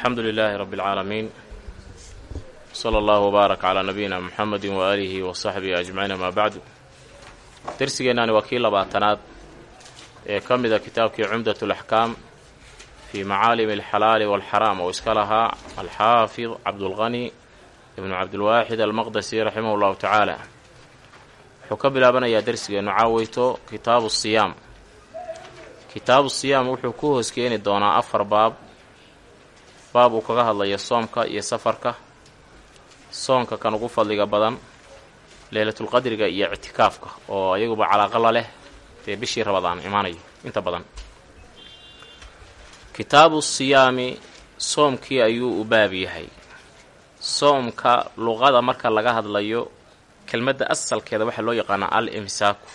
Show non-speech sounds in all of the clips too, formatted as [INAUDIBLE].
alxamdu lilaahi rabbi اlcaalamiin sala allahu wbaarak calaa nabiyina muxamedi waaalihi wa saxbihi ajmaciin amaa bacdu. Dersigeennaani waa kii labaatanaad ee ka mida kitaabkii cumdat alaxkaam fii macaalimi alxalaali waalxaraam oo iska lahaa alxaafid cabdulqani ibnu cabdilwaaxid almaqdasi raximah llahu tacaala. Wuxuu ka bilaabanayaa dersigeennu caaweyto kitaabu siyaam. Kitaabu siyaam wuxuu ku hoos doonaa afar baab uu kaga hadlayo soomka iyo safarka. Soonka kan ugu fadliga badan leylatulqadriga iyo ictikaafka oo iyaguba calaaqa la leh dee bishii rabadaan imaanayo inta badan. Kitaabu siyaami soomkii ayuu u baab yahay. Soomka luqada marka laga hadlayo kelmadda asalkeeda waxaa loo yaqaanaa al imsaaku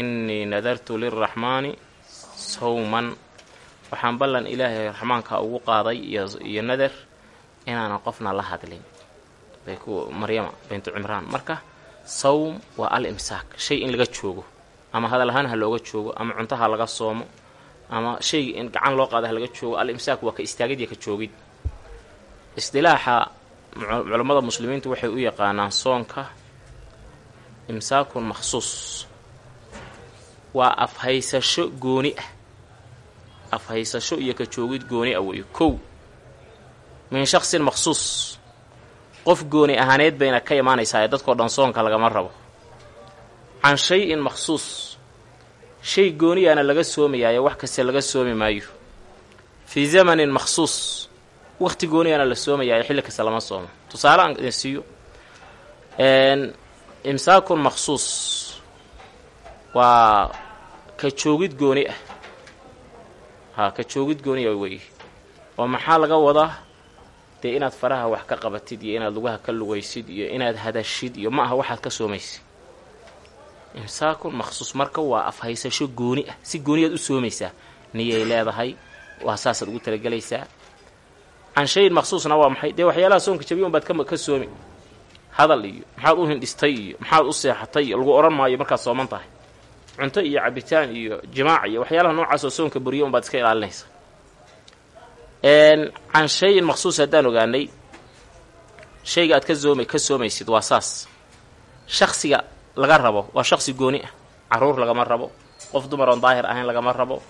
innii nadartu lilraxmaani sawman waxaan ballan ilaahay raxmaanka ugu qaaday iyo nadar inaanan qofna la hadlin. Bay ku maryama bintu cimraan marka sawm waa al imsaak shay in laga joogo ama hadal ahaan ha looga joogo ama cuntaha laga soomo ama shayga in gacan loo qaada ha laga joogo al imsaak waa ka istaagid iyo ka joogid. Isdilaaxa culammada muslimiintu waxay u yaqaanaan soonka imsaakun makhsuus. Waa afhaysasho gooni ah afhaysasho iyo ka joogid gooni ah weeyo kow min shaksin makhsuus qof gooni ahaaneed bayna ka imaanaysaa ee dadkao dhan soonka lagama rabo. Can shay-in makhsuus shay gooniyaana laga soomayaayo wax kasta laga soomi maayo. Fii zamanin makhsuus wakhti gooniyaana la soomayaayo xilli kasta lama soomo. Tusaale aan idin siiyo imsaakun makhsuus waa ka joogid gooni ah haa ka joogid gooniya weeye oo maxaa laga wadaa? Dee inaad faraha wax ka qabatid iyo inaad lugaha ka lugaysid iyo inaad hadashid iyo ma aha waxaad ka soomaysid. Imsaakun makhsuus marka waa afhaysasho gooni ah. Si gooniyaad u soomaysaa niyay leedahay waa saasaad ugu talagelaysaa. Can shayin makhsuusna waa maxay? Dee waxyaalaha soonka jabiya un baad ka soomi. Hadal iyo maxaad u hindhistay iyo maxaad u seexatay iyo lagu odhan maayo markaad sooman tahay cunto iyo cabitaan iyo jimaac iyo waxyaalaha noocaas oo soonka buriya un baad iska ilaalinaysa. Can shayin haddaan ogaanay shayga aad ka sooma ka soomaysid waa saas. Shaksiga laga rabo waa shaksi gooni ah carruur lagama rabo qof dumar oon daahir ahayn lagama rabo.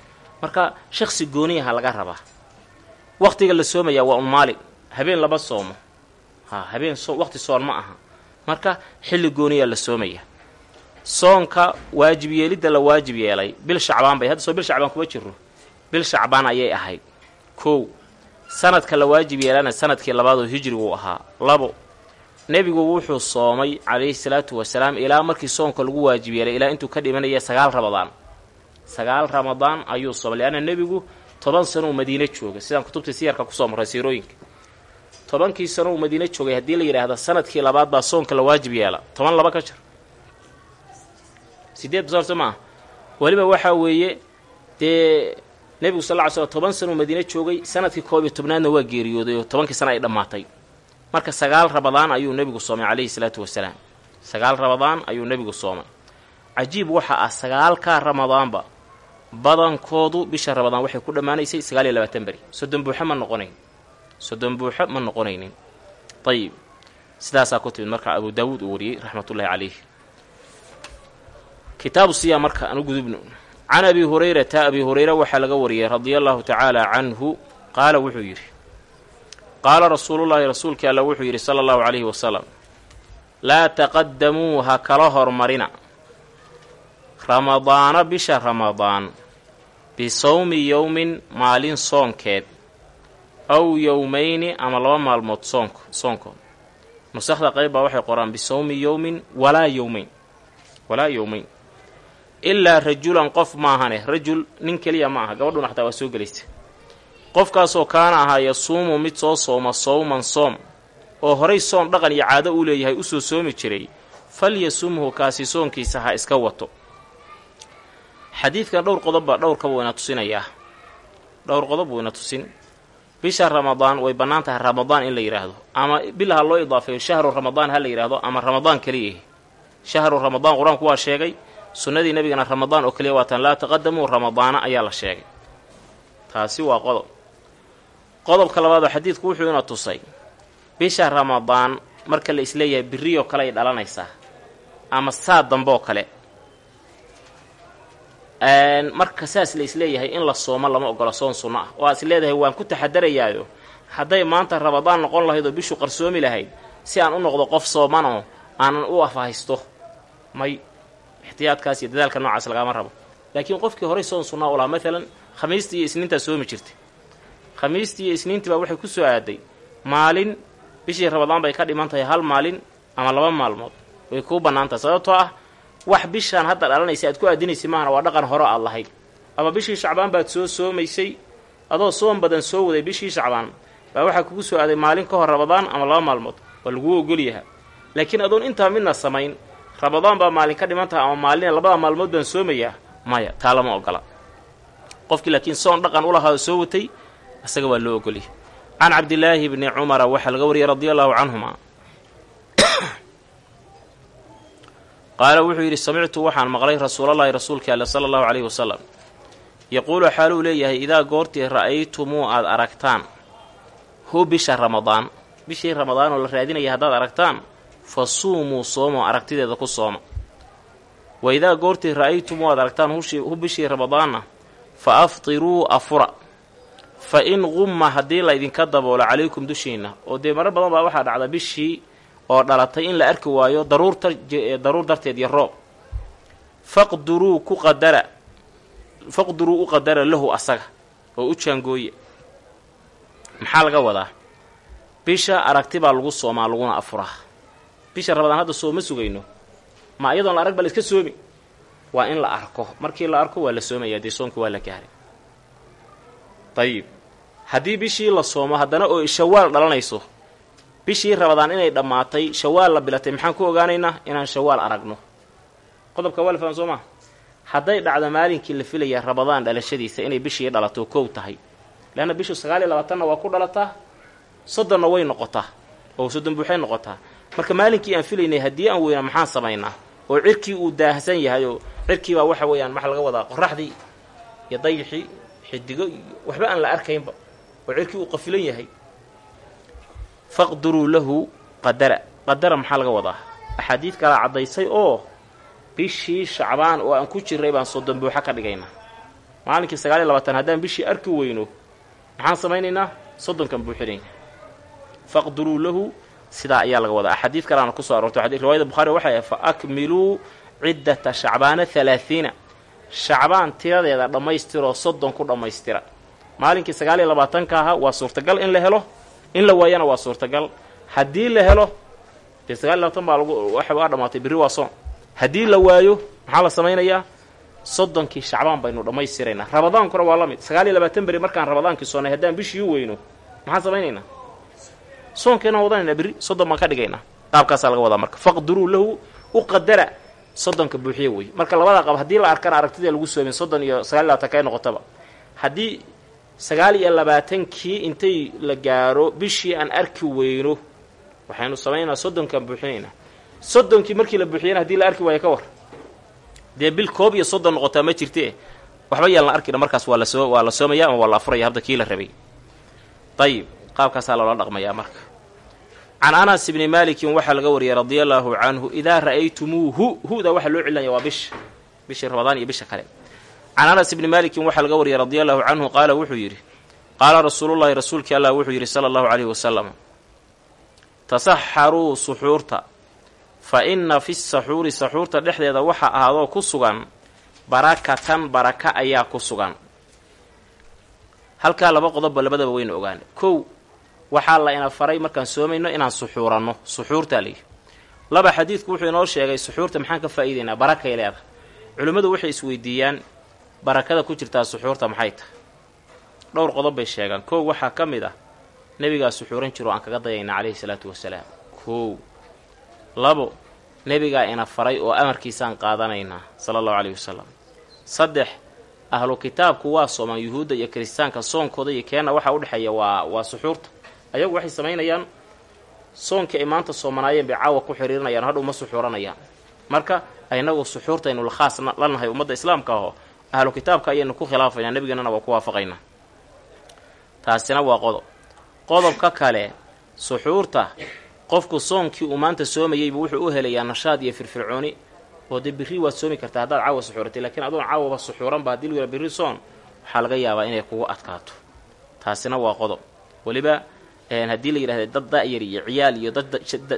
Marka shaksi gooniyaha laga rabaa wakhtiga la soomayaa waa un maalin habeen lama soomo. Ha habeen so waqti soon ma aha. Marka xilli gooniyaa la soomaya soonka waajib yeelidda la waajib yeelay bil shacbaan bay hadda soo bil shacbaan kuma jiro bil shacbaan ayay ahayd. Kow sanadka la waajib yeelana sannadkii labaadoo hijriguu ahaa. Labo nebigu wuxuu soomay calayhi salaatu wasalaam ilaa markii soonka lagu waajib yeelay ilaa intuu ka dhimanaya sagaal ramadaan. Sagaal ramadaan ayuu soomay leanna nebigu toban sanuu madiine joogay. Sidaan kutubta siyarka ku soo marray siirooyinka. Tobankii sano uu madiine joogay haddii la yidhaahda sannadkii labaad baa soonka la waajib yeela. Toban laba ka jir sideed basoorta ma aha weliba waxaa weeye dee nebigu sal ly slam toban sanuu madiine joogay sannadkii koob iyo tobnaadna waa geeriyooday oo tobankii sana ay dhammaatay. Marka sagaal rabadaan ayuu nebigu soomay calayhi salaatu wasalaam sagaal rabadaan ayuu nebigu soomay. Cajiib waxa ah sagaalkaa ramadaanba badankoodu bisha rabadaan waxay ku dhammaanaysay sagaal iyo labaatan beri. Soddon ma noqonayn. Soddon buuxo ma noqonaynin. Ayib sidaasaa ku marka abu daawuud uu wariyey raxmatullaahi calayh kitaabu siyaam marka anu gudubno. Can abi hurayrata abi hurayra waxaa laga wariyey radia allahu tacaala canhu qaala wuxuu yidhi qaala rasuulullaahi rasuulkii alla wuxuu yidhi sala allahu calayhi wasalam laa taqadamuu ha kala hormarina. Ramadaana bisha ramadaan bisawmi yowmin maalin soonkeed aw yowmayni ama laba maalmood soonk soonkood nusakhda qayb baa waxay qoraan bisawmi yowmin walaa yowmayn walaa yowmayn ilaa rajulan qof maahane rajul nin keliya ma aha gabadhuna xataa waa soo gelaysa qofkaasoo kaana ahaa yasuumu mid soo sooma sowman soom. Oo horay soon dhaqan iyo caado uu leeyahay u soo soomi jiray. Falyasumhu kaasi soonkiisa ha iska wato. Xadiidkan dhowr qodobba dhowrka buu ina tusinayaa dhowr qodob buu ina tusin. Bisha ramadaan way bannaan tahay ramadaan in la yidhaahdo ama bil ha loo idaafeeyo shahru ramadaan ha la yidhaahdo ama ramadaan keliyahi shahru ramadaan qur'aanku waa sheegay sunnadii nebigana ramadaan oo keliya waatan laa taqadamuu ramadaana ayaa la sheegay. Taasi waa qodob. Qodobka labaad oo xadiidku wuxuu ina tusay bisha ramadaan marka la is leeyahay biriyoo kale ay dhalanaysaa ama saa dambe oo kale. Marka saas la is leeyahay in la soomo lama ogola soon sunno ah. Oo aad is leedahay waan ku taxadarayaayo. Hadday maanta ramadaan noqon lahayd oo bishu qarsoomi lahayd si aan u noqdo qof soomanoo aanan u afhaysto may ixtiyaadkaas iyo dadaalka noocaas lagama rabo. Laakiin qofkii horey soon sunnaa u lahaa maalan khamiistii iyo isniintaa soomi jirtay. Khamiistii iyo isniintii waxay ku soo aaday maalin bishii ramadaan bay ka dhiman tahay hal maalin ama laba maalmood. Way kuu bannaan tahay sababtoo ah wax bishaan hadda dhalanaysa aad ku aadinaysa maahana waa dhaqan hore aad lahayd. Ama bishii shacbaan baad soo soomaysay adoo soom badan soo waday bishii shacbaan baa waxaa kugu soo aaday maalin ka hor ramadaan ama laba maalmood waa laguu ogolyaha laakiin adoon intaa midna samayn ramadaan baa maalin ka dhiman ama maalina labada maalmood baan soomayaa maya taa lama ogola. Qofkii laakiin soon dhaqan u lahaa oo soo watay isaga waa loo ogolyahay can cabdilaahi bni cumara waxaa laga wariyay radia allahu canhuma. Qaala wuxuu yidhi samictu waxaan maqlay rasuulallaahi rasuulkii alle sala allahu calayhi wasalam. Yaquulu xaaluu leeyahay idaa goortii ra'aytumuu aad aragtaan hu bisha ramadaan. Bishii ramadaan oo la raadinaya haddaad aragtaan fa suumuu soomo aragtideeda ku sooma wa idaa goortii ra'aytumuu aad aragtaan hu bishii ramadaanna fa aftiruu afura. Fa in qumma haddii laydinka daboolo calaykum dushiinna oo dee marar badan baa waxaa dhacda bishii oo dhalatay in la arki waayo daruurta daruur darteed iyo roob. Faqduruu ku qadara faqduruu u qadara lahu asaga oo u jaangooye. Maxaa laga wadaa? Bisha aragti baa lagu soomaa laguna afuraa bisha rabadaan hadda sooma sugayno. Ma iyadoon la arag ba la iska soomi. Waa in la arko. Markii la arko waa la soomayaa dee soonka waa la gaaray dayib haddii bishii la soomo haddana oo shawaal dhalanayso bishii rabadaan inay dhammaatay shawaal la bilatay maxaan ku ogaanaynaa inaan shawaal aragno? Qodobka waa la faham soo hadday dhacdo maalinkii la filaya rabadaan dhalashadiisa inay bishii dhalato kow tahay. Leanna bishu sagaal iyo labaatanna waa ku dhalataa soddonna way noqotaa oo soddon buuxay noqotaa marka maalinkii aan filaynay haddii aan weynaa maxaan samaynaa? Oo cirkii uu daahsan yahay oo cirkii baa waxa weeyaan maxaa laga wadaa qoraxdii iyo dayixii xidigo iyo waxba aan la arkaynba. Oo cirkii uu qafilan yahay. Faqduruu lahu qadara. Qadara maxaa laga wadaa? Axaadiid kalaa caddaysay oo bishii shacbaan oo aan ku jirray baan soddon buuxa ka dhigaynaa. Maalinkii sagaal iyo labaatan haddaan bishii arki weyno maxaan samaynaynaa? Soddonkan buuxinayna faqduruu lahu sidaa ayaa laga wadaa. Axaadiid kalaana ku soo aroortay riwaayada bukhari waxay ahay fa akmiluu ciddata shacbaana halaathiina shacbaan tiradeeda dhammaystiroo soddon ku dhammaystira. Maalinkii sagaal iyo labaatanka ahaa waa suurtagal in la helo in la waayana waa suurtagal. Haddii la helo dee sagaal iyo labaatan baa lagu waxa waa dhammaatay berri waa soon. Haddii la waayo maxaa la samaynayaa? Soddonkii shacbaan baynu dhammaystiraynaa. Rabadaankuna waa la mid. Sagaal iyo labaatan beri markaan rabadaankii soonnay haddaan bishii u weyno maxaan samaynaynaa soonkeena wadanaynaa berri soddon ka dhigaynaa. Qaabkaasaa laga wadaa marka. Faqduruu lahu u qadara soddonka buuxiye wey marka labadaa qab haddii la arkana aragtida lagu soomin soddon iyo sagaal labaatan kay noqotaba. Haddii sagaal iyo labaatankii intay la gaaro bishii aan arki weyno waxaynu samaynaynaa soddonkaan buuxinaynaa soddonkii markii la buuxiyana haddii la arki waayo ka war. Dee bil koob iyo soddon noqotaa ma jirtee? Waxba yaan arkina markaas waa la soo waa la soomaya ama waa la afuraya habda kii la rabay. Dayib qaabkaasaa loola dhaqmayaa marka can anas ibni maalikin waxaa laga wariyay radia allaahu canhu idaa ra'aytumuuhu huda waxaa loo celinaya waa bisha bishii ramadaan iyo bisha kale. Can anas ibni maalikin waxaa laga wariyay radia allahu canhu qaala wuxuu yidhi qaala rasuulullahi rasuulkii allah wuxuu yidhi sala allahu calayhi wasalam tasaxaruu suxuurta fa inna fi saxuuri saxuurta dhexdeeda waxaa ahaadoo ku sugan barakatan baraka ayaa ku sugan. Halkaa laba qodobba labadaba wayna ogaana kow waxaa la ina faray markaan soomayno inaan suxuuranno. Suxuurtaa layidhi laba xadiidku wuxuu inoo sheegay suxuurta maxaan ka faa'iidaynaa? Barakay leedahay. Culimmadu waxay isweydiiyaan barakada ku jirtaa suxuurta maxay tahay? Dhowr qodob bay sheegaan. Kow waxaa ka mid ah nebigaa suxuuran jiro aan kaga dayaynaa calayhi salaatu wasalaam. Kow labo nebigaa ina faray oo amarkiisaan qaadanaynaa sala allahu calayhi wasalam saddex ahlu kitaabku waa soomaan yuhuudda iyo kiristaanka soonkooda iyo keenna waxaa udhexeeya waa waa suxuurta ayagu waxay samaynayaan soonkii ay maanta soomanaayeen bay caawa ku xiriirinayaan hadhow ma suxuuranayaan. Marka inagu suxuurtaynu khaas la nahay ummadda islaamka aho ahlu kitaabka ayaynu ku khilaafaynaa nebigeennana waa ku waafaqaynaa taasina waa qodob. Qodobka kale suxuurta qofku soonkii uu maanta soomayeybu wuxuu u helayaa nashaad iyo firfircooni oo dee birri waad soomi kartaa haddaad caawa suxuuratay lakiin adoon caawaba suxuuranba haddii lagu birri soon waxaa laga yaabaa inay kugu adkaato. Taasina waa qodob. Weliba haddii la yidhahda dad da-yar iyo ciyaal iyo dad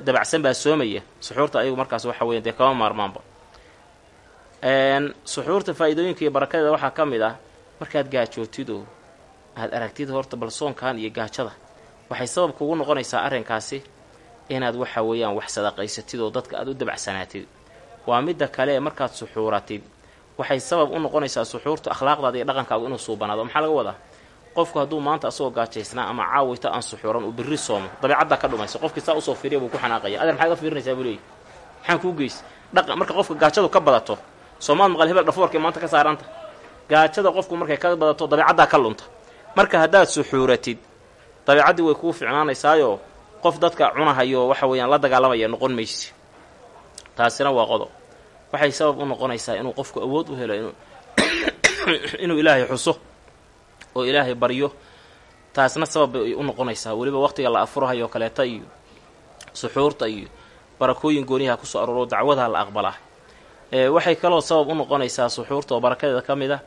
dabacsan baa soomaya suxuurta ayagu markaas waxa weya dee kama maarmaanba. Suxuurta faa-iidooyinka iyo barakadeeda waxaa ka mid ah markaad gaajootid oo aad aragtid horta bal soonkan iyo gaajada waxay sabab kugu noqonaysaa arrinkaasi inaad waxa weeyaan wax sadaqaysatid oo dadka aad u dabacsanaatid waa midda kale markaad suxuuratid waxay sabab u noqonaysaa suxuurtu akhlaaqdaada iyo dhaqankaagu inuu suubanaado. Maxaa laga wadaa qofku hadduu maanta asagoo gaajaysnaa ama caawita aan suxuuran uu birri soomo dabeecaddaa ka dhumaysa qofkii saa u soo fiiriya buu ku xanaaqaya. Adeer maxaad ga fiirinaysaa buu leeyahy maxaan kuu geys? Dhaqa marka qofka gaajadu ka badato soomaad maqal hebel dhafoorkay maanta ka saaranta. Gaajada qofku markay ka badato dabeecaddaa ka lunta. Marka haddaad suxuuratid dabeecaddii way kuu ficnaanaysaayoo qof dadka cunahayo waxa weeyaan la dagaalamaya noqon maysi taasina waa qodob. Waxay sabab u noqonaysaa inuu qofku awood u helo inuu [COUGHS] ilaahay xuso oo ilaahay baryo taasna sabab bay u noqonaysaa. Weliba waqtiga la afurahayo kaleeta iyo suxuurta iyo barakooyin gooniyaha ku soo arooro dacwadaha la aqbalaa waxay kaloo sabab u noqonaysaa suxuurta oo barakadeeda ka mid ah.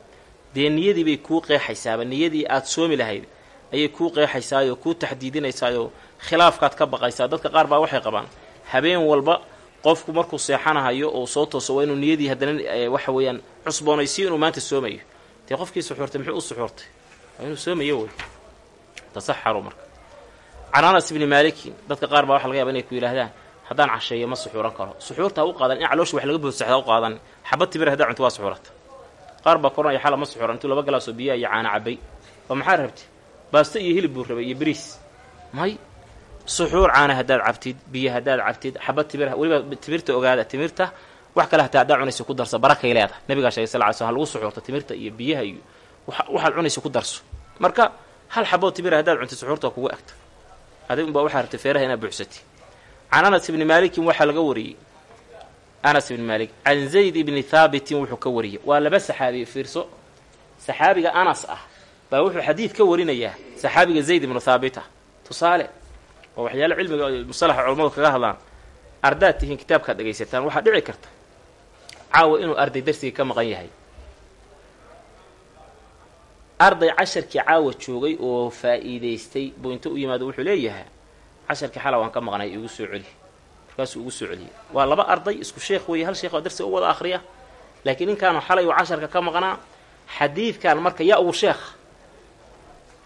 Dee niyadii bay kuu qeexaysaaba niyadii aad soomi lahayd ayay kuu qeexaysaayoo kuu taxdiidinaysaayoo khilaafkaad ka baqaysaa. Dadka qaar baa waxay qabaan habeen walba qofku markuu seexanahayo oo soo tooso waa inuu niyadii haddana waxa weeyaan cusboonaysiyo inuu maanta soomayo. Dee qofkii suxuurtay muxuu u suxuurtay inuu soomayo wey tasaxaru marka. Can anas ibni dadka qaar baa waxa laga yaba inay ku yidhaahdaan haddaan casheeyo ma suxuuran karo. Suxuurta ha u qaadan in caloosha wax laga boodsaxda u qaadan. Xabad tibir haddaa cunto waa suxuurata. Qaar baa koranaya xala ma suxuuran intuu laba galaasoo biyaha iyo caana cabay oo maxaa rabti? Baasto iyo hilib buu rabay iyo beriis may? Suxuur caana haddaad cabtid biyo haddaad cabtid xabad tibir weliba timirta ogaada timirta wax kale hataa haddaa cunaysa ku darsa barakay leedahay. Nabigaa sheegay sal lagu suxuurta timirta iyo biyaha iyo waxaad cunaysa ku darso. Marka hal xaboo timira haddaad cuntid suxuurta kugu egta adig unbaa waxaa rabtay feeraha inaad buuxsatid. Can anas ibni maalikin waxaa laga wariyey. Anas ibni maalik can zayd ibni thaabitin wuxuu ka wariyey. Waa laba saxaabi fiirso. Saxaabiga anas ah baa wuxuu xadiid ka warinayaa saxaabiga zayd ibnu thaabit ah tusaale oo waxyaale cilmiga musalaxa culammadu kaga hadlaan ardaad tihiin kitaabkaad dhegaysataan waxaa dhici karta. Caawa inuu arday darsiga ka maqan yahay arday casharkii caawa joogay oo faa'iidaystay buu inta u yimaado wuxuu leeyahay casharkii xala waan ka maqnay igu soo celi markaasuu ugu soo celiyey waa laba arday isku sheekh weeye hal sheekh oo darsiga u wada akhriya laakiin ninkaanu xalay uu casharka ka maqnaa xadiidkan marka yaa ugu sheekh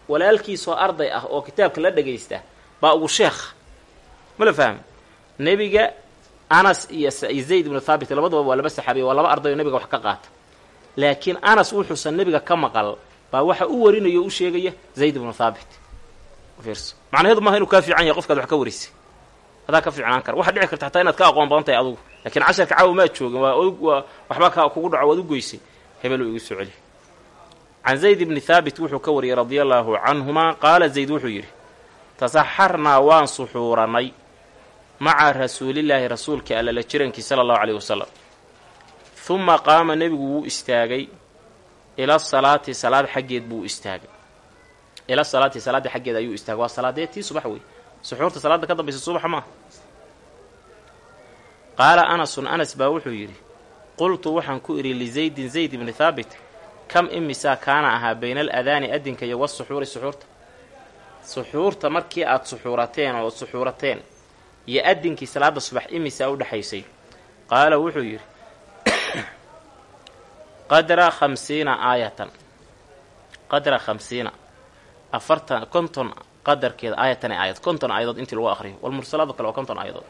walaalkiisoo arday ah oo kitaabka la dhagaysta baa ugu sheekh. Ma la fahmi? Nebiga anas iyo zayd ibnu thaabit labadaba waa laba saxaabiya waa laba arday oo nebiga wax ka qaata. Laakiin anas wuxuusan nebiga ka maqal baa waxa u warinayo o u sheegaya zayd ibnu fiirso macnaheedu maaha inuu kaa fiican yahay qofkaad wax ka warisay adaa ka fiicnaan kara. Waxaa dhici karta hataa inaad ka aqoon badan tahay adugu. Laakiin casharka caawa maad joogin waa waxbaa ka kugu dhaco waad u goysay hebel uu igu soo celi can zayd ibni thaabit wuxuu ka wariyey radia allaahu canhumaa qaala zayd wuxuu yidhi tasaxarnaa waan suxuuranay maca rasuulillaahi rasuulka alla la jirankii sala allahu caleyhi wasalam. Huma qaama nebigu wuu istaagay ila salaati salaad xaggeed buu istaagay. Ila salaati salaadda xaggeed ayuu istaagay. Waa salaadee tii subax wey suxuurta salaadda ka dambaysa subaxa maaha qaala anasun anas baa wuxuu yidhi qultu waxaan ku idhi lizaydin zayd ibni thaabit kam imisaa kaana ahaa bayna aladaani adinka iyo wasuxuuri suxuurta? Suxuurta markii aada suxuurateen oo suxuurateen iyo adinkii salaadda subax imisaa u dhexaysay qaala wuxuu yidhi qadra khamsiina aayatan. Qadra khamsiina. Afartan konton qadarkeeda aayatan aayad. Konton aayadood intii lagu aqriyo walmursalaado kale waa konton aayadood.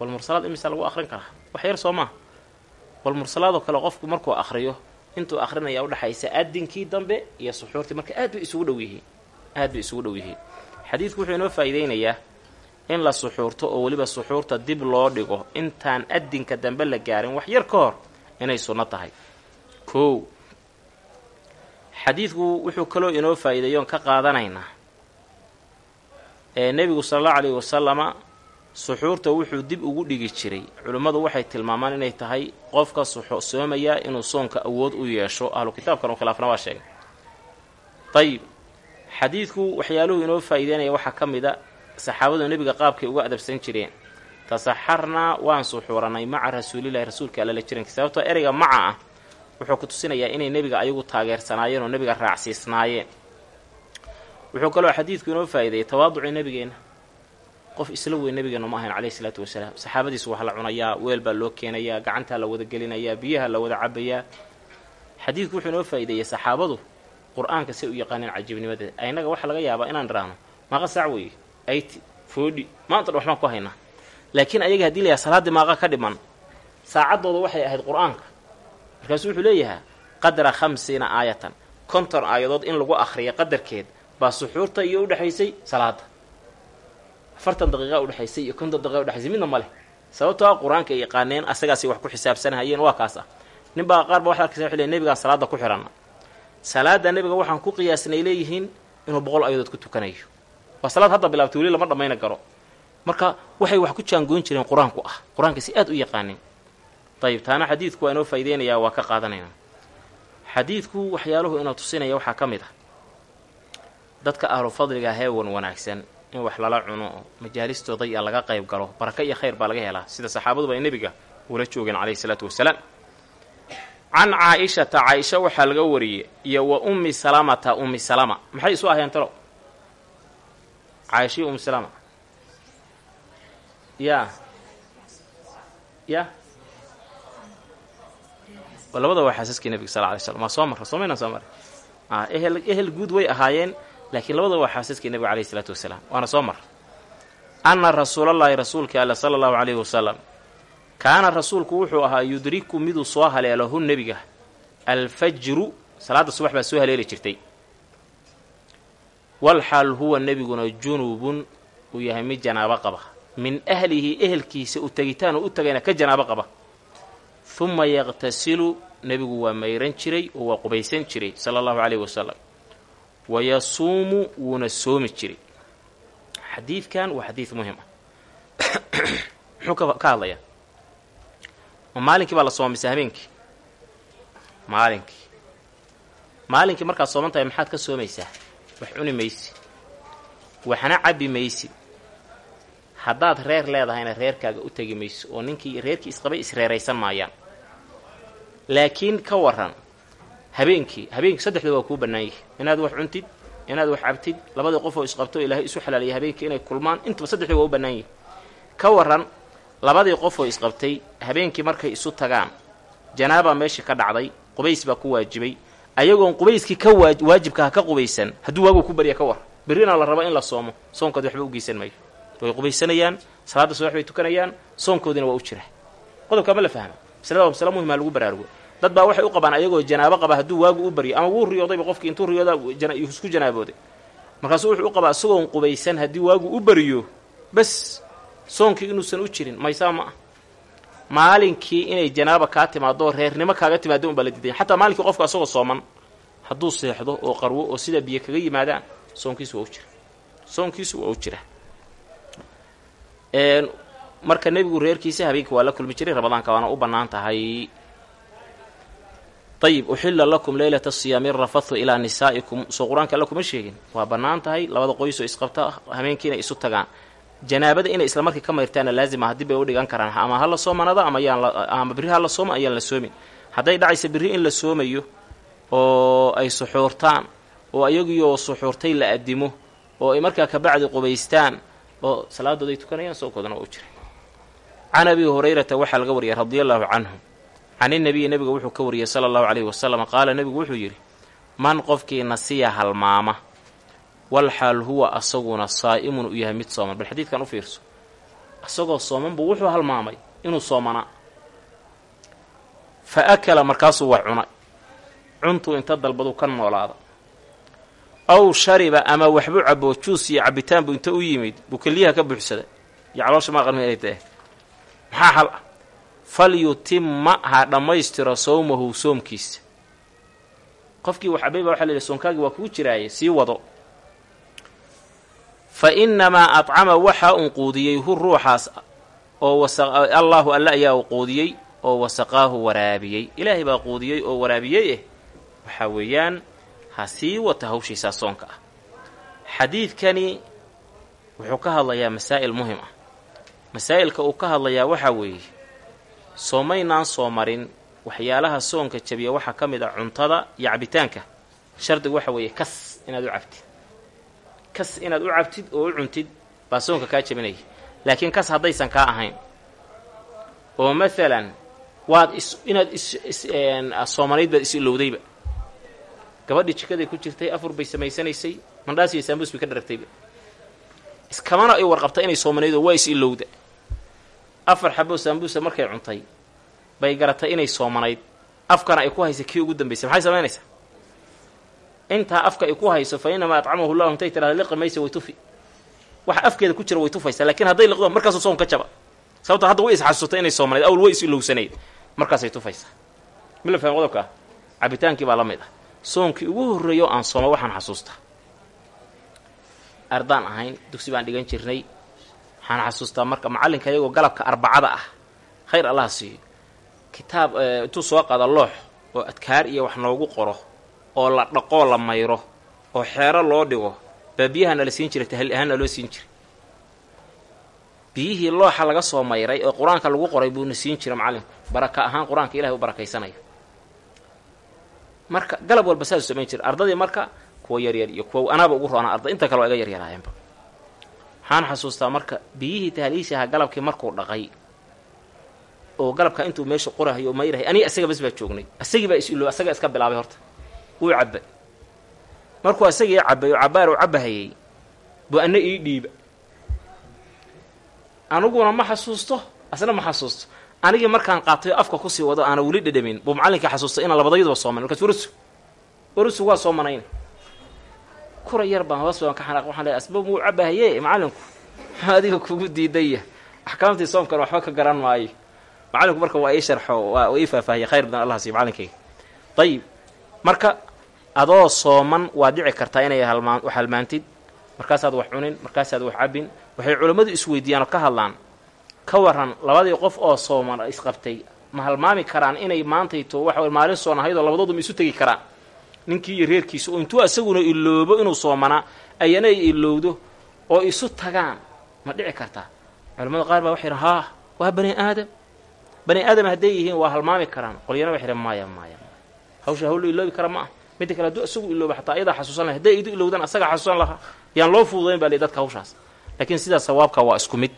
Walmursalaad imisaa lagu aqrin karaa wax yar soo maa walmursalaadoo kale qofku markuu aqriyo intuu aqrinaya udhexaysa adinkii dambe iyo suxuurtii. Marka aad bay isugu dhow yihiin. Aad bay isugu dhow yihiin. Xadiidku wuxuu inoo faa'iideynayaa in la suxuurto oo weliba suxuurta dib loo dhigo. Intaan adinka dambe la gaarin wax yar ka hor inay sunno tahay kow xadiidku wuxuu kaloo inoo faa'iideeyoon ka qaadanaynaa ee nebigu sala allahu calayhi wasalama suxuurta wuxuu dib ugu dhigi jiray. Culimmadu waxay tilmaamaan inay tahay qofka soomaya inuu soonka awood u yeesho. Ahlu kitaabkan u khilaafna waa sheegay. Dayib xadiidku waxyaaluhu inoo faa'iideynaya waxaa ka mid a saxaabadu nebiga qaabkay uga adabsan jireen. Tasaxarnaa waan suxuuranay maca rasuulillahi rasuulka alla la sababtoo ereyga maca ah wuxuu ku tusinayaa inay nebiga ayagu taageersanaayeen oo nebiga raacsiisnaayeen wuxuu kaloo xadiidku inoo faa'iideeyay tawaaducii nebigeenna qof isla weyn nebigeennu ma ahayn calayhi isalaatu wasalaam. Saxaabadiisu wax la cunayaa weel baa loo keenayaa gacantaa la wada gelinayaa biyaha la wada cabayaa xadiidku wuxuu inoo faa'iideeyey saxaabadu qur'aanka say u yaqaaneen cajiibnimadeeda innaga waxaa laga yaabaa inaan idhaahno maaqa saac weeye? Ayti foodhi. Maanta dhan waxbaan ku haynaa laakiin ayaga haddii layahay salaaddii maaqa ka dhiman saacaddooda waxay ahayd qur'aanka markaasuu wuxuu leeyahaa qadra khamsiina aayatan. Konton aayadood in lagu akhriya qadarkeed baa suxuurta iyo udhexaysay salaada afartan daqiiqa udhexaysay iyo konton daqiiqa udhexaysay midna ma leh. Sababtoo a qur'aanka ay yaqaaneen asagaasay wax ku xisaabsanahayeen waa kaas ah. Nin baa qaar ba waxaa arkaysa waxay leey nebigaan ku xihanna salaadda nebiga waxaan ku qiyaasnay leeyihiin inuu boqol ayadood ku tukanayo. Waa salaad hadda bilaabtay weli lama dhammayna karo marka waxay wax ku jaangoyn jireen qur'aanku ah. Qur'aanka si aad u yaqaaneen dayib taana xadiidku waa inoo faa'iideynayaa waa ka qaadanayna xadiidku waxyaaluhu inoo tusinaya waxaa ka mid ah dadka ahlu fadliga heewan wanaagsan in wax lala cuno oo majaalistooda iyo laga qayb galo baraka iyo khayr baa laga helaa. Sida saxaabaduba ay nebiga ula joogeen calayhi isalaatu wasalaam. Can caa-ishata caa-isha waxaa laga wariyey iyo wa ummi salamata ummi salama. Maxay isu ahayeen talo? Caaisha iyo ummi salama. Ya ya labada waa xaasaskii nebiga sal lay slam waa soo marra soo maynaan soo marray ehel ehel guud way ahaayeen laakiin labada waa xaasaskii nebiga calayhi isalaatu wasalaam. Waana soo marra anna rasuulallaahi rasuulka alla sala allahu calayhi wasalam kaana rasuulku wuxuu ahaa yudriku miduu soo haleelo nebiga alfajru salaadda subax baa soo haleeli jirtay. Walxaal huwa nebiguna junubun uu yahay mid janaabo qaba. Min ahlihi ehelkiisa u tegitaan u tagayna ka janaabo qaba huma yaqtasilu nebigu waa mayran jiray oo waa qubaysan jiray sala allahu calayhi wasalam wayasuumu wuuna soomi jiray xadiidkan waa xadiid muhiim ah muxuu ka hadlayaa ma maalinkii baa la sooma mise habeenkii maalinkii maalinkii markaad sooman tahay maxaad ka soomaysaa wax cuni maysid waxna cabbi maysid haddaad reer leedahayna reerkaaga u tegi mayso oo ninkii reerkii isqabay isreeraysan maayaan. Laakiin ka waran habeenkii habeenkii saddexda waa kuu bannaan yihi inaad wax cuntid inaad wax cabtid labadii qof oo isqabto ilaahay isu xalaaliya habeenkii inay kulmaan intaba saddexda waa u bannaan yihi ka waran labadii qof oo isqabtay habeenkii markay isu tagaan janaabaa meesha ka dhacday qubays baa ku waajibay. Ayagoon qubayskii ka waa waajibkaha ka qubaysan hadduu waagu ku barya ka war berrina la rabo in la soomo soonkoodi waxba u geysan maayo way qubaysanayaan salaadda subax bay tukanayaan soonkoodiina waa u jira. Qodobkaa ma la fahma maslada waa masale muhimaa lagu baraarugo. Dad baa waxay u qabaan ayagoo janaabo qaba hadduu waagu u baryo ama wuu riyoodayba qofkii intuu riyooda isku janaabooday. Markaasuu wuxuu u qabaa isagoon qubaysan haddii waagu u bariyo bas soonkii inuusan u jirin maysaa ma ah. Maalinkii inay janaaba kaa timaado reernimo kaaga timaado un baa la diidaya xataa maalinkii qofka asagoo sooman hadduu seexdo oo qarwo oo sida biyo kaga yimaadaan soonkiisu waa u jira. Soonkiisu waa u jira marka nebigu reerkiisa habeenkii waa la kulmi jiray ramadaanka waana u bannaan tahay. Ayib uxilla lakum leylata siyaami rafathu ilaa nisaa'ikum. Soo qur'aanka alla kuma sheegin. Waa bannaan tahay labada qoysoo isqabta habeenkii inay isu tagaan. Janaabada inay isla markii ka mayrtaana laazima haddii bay u dhigan karaan. Ama ha la soomanado ama yaan ama berri ha la sooma ayaan la soomin. Hadday dhacaysa berri in la soomayo oo ay suxuurtaan oo ayagiioo suxuurtay la addimo oo ay markaa kabacdi qubaystaan oo salaadooda ay tukanayaan soonkoodana waa u jira can abi hurayrata waxaa laga wariyay radia allaahu canhu caninabiyi nebiga wuxuu ka wariyey sala allahu calayhi wasalam qaala nebigu wuxuu yidhi man qofkii nasiya halmaama walxaal huwa asaguna saa'imun u yahay mid sooman. Bal xadiidkan u fiirso asagoo sooman buu wuxuu halmaamay inuu soomanaa fa akala markaasuu wax cunay. Cuntuu inta dalbaduu ka noolaada aw shariba ama waxbuu cabo juus iyo cabitaan buu inta u yimid buu keliyaha ka buuxsaday. Iyo caloosha maaqan inay tahay. Maxaa xal ah falyutimma ha dhammaystiro sowmahu soomkiisa. Qofkii wax cabay baa waxa la yidhi soonkaagii waa kugu jiraaye sii wado. Fa innamaa adcama waxaa un quudiyey hu ruuxaas oo allaahu alle ayaa u quudiyey oo wasaqaahu waraabiyey. Ilaahay baa quudiyey oo waraabiyey eh. Waxaa weeyaan ha sii wata hawshiisaa soonka ah. Xadiidkani wuxuu ka hadlayaa masaa'il muhiim ah. Masaa'ilka uu ka hadlayaa waxaa weeye soomaynaan soo marin waxyaalaha soonka jabiya waxaa ka mid ah cuntada iyo cabitaanka. Shardigu waxa weeye kas inaad u cabtid. Kas inaad u cabtid oo u cuntid baa soonka kaa jabinaya laakiin kas haddaysan kaa ahayn. Oo maalan waad is inaad is baad is ilowdayba gabadhii jikaday ku jirtay afur bay samaysanaysay mandhaas iyo saambuus bay ka dharagtayba iskamana ay warqabta inay soomanayd oo waa is ilowda afar xaboo saambuusa markay cuntay bay garatay inay soomanayd. Afkana ay ku haysa kii ugu dambaysay maxay samaynaysaa intaa afka ay ku hayso fa atcamahu llahu intay tirahda liqi maysa way tufi. Waxa afkeeda ku jira way tufaysaa lakiin hadday liqdo markaasuu soom ka jaba. Sababto hadda way isxasuustay inay soomanayd awl way is ilowsanayd markaasay tufaysaa. Mila faham qodobka cabitaankii baa la mid ah soonkii ugu horreeyo aan sooma waxaan xasuustaa ardaan ahayn dugsi baan dhigan jirnay. Waxaan xasuustaa marka macallinka iyagoo galabka arbacada ah. Khayr allaha siiyo. Kitaab intuu soo qaada loox oo adkaar iyo wax noogu qoro oo la dhaqoo la mayro oo xeero loo dhigo baa biyahana la siin jiray tahli ahaanna loo siin jiray. Biyihii looxa laga soo mayray oo qur'aanka lagu qoray buuna siin jira macallinku baraka ahaan qur'aanka ilahay u barakaysanaya marka galab walba saasuu samayn jira ardadii marka kuwa yaryar iyo kuwa anaaba ugu roonaa arday inta kale waa iga yaryaraayeenba waxaan xasuustaa marka biyihii tahliishaha galabkii markuu dhaqay oo galabka intuu meesha qorahayo mayrahay aniga asaga bas baa joognay asagii baa is-ilo asaga iska bilaabay horta wuu cabay markuu asagii cabay oo cabaar uu cabahayay buu anna ii dhiiba. Aniguna ma xasuusto asna ma xasuusto anigii markaan qaatay afka ku sii wado aana weli dhedhamin buu macallinkii xasuustay inaan labadayaduba sooman. Markaas warusu warusu waa soomanayna. Kura yar baan hoos baan ka xanaaq waxaan leeay asba muu cabahaye macallinku [LAUGHS] adiga kugu diidaya axkaamtii soomkan waxba ka garan maayo. Macallinku marka waa ii sharxo waa ii faahfaahiyay khayr badan allah siiyo macallinkayga. Dayib marka adoo sooman waad dhici kartaa inay halmaan halmaantid. Markaasaad wax cunin markaasaad wax cabbin. Waxay culammadu isweydiiyaan oo ka hadlaan ka waran labadii qof oo sooman isqabtay ma halmaami karaan inay maantayto waxa maalin soon ahayd oo labadoodu ma isu tegi karaan. Ninkii iyo reerkiisa oo intuu asaguna iloobo inuu soomanaa ayana ay ilowdo oo isu tagaan ma dhici kartaa culamada qaar baa waxay yidhan haa waa bani aadam. Bani aadam hadday yihiin waa halmaami karaan. Qolyana waxay yidhan maya maya hawsha hawl iloobi kara ma ah midda kale hadduu isagu ilooba xataa ayadaa xasuusan lahay hadday idu ilowdan asagaa xasuusan lahaa. Yaan loo fududayn baa li dadka hawshaas. Laakiin sidaas sawaabka waa isku mid.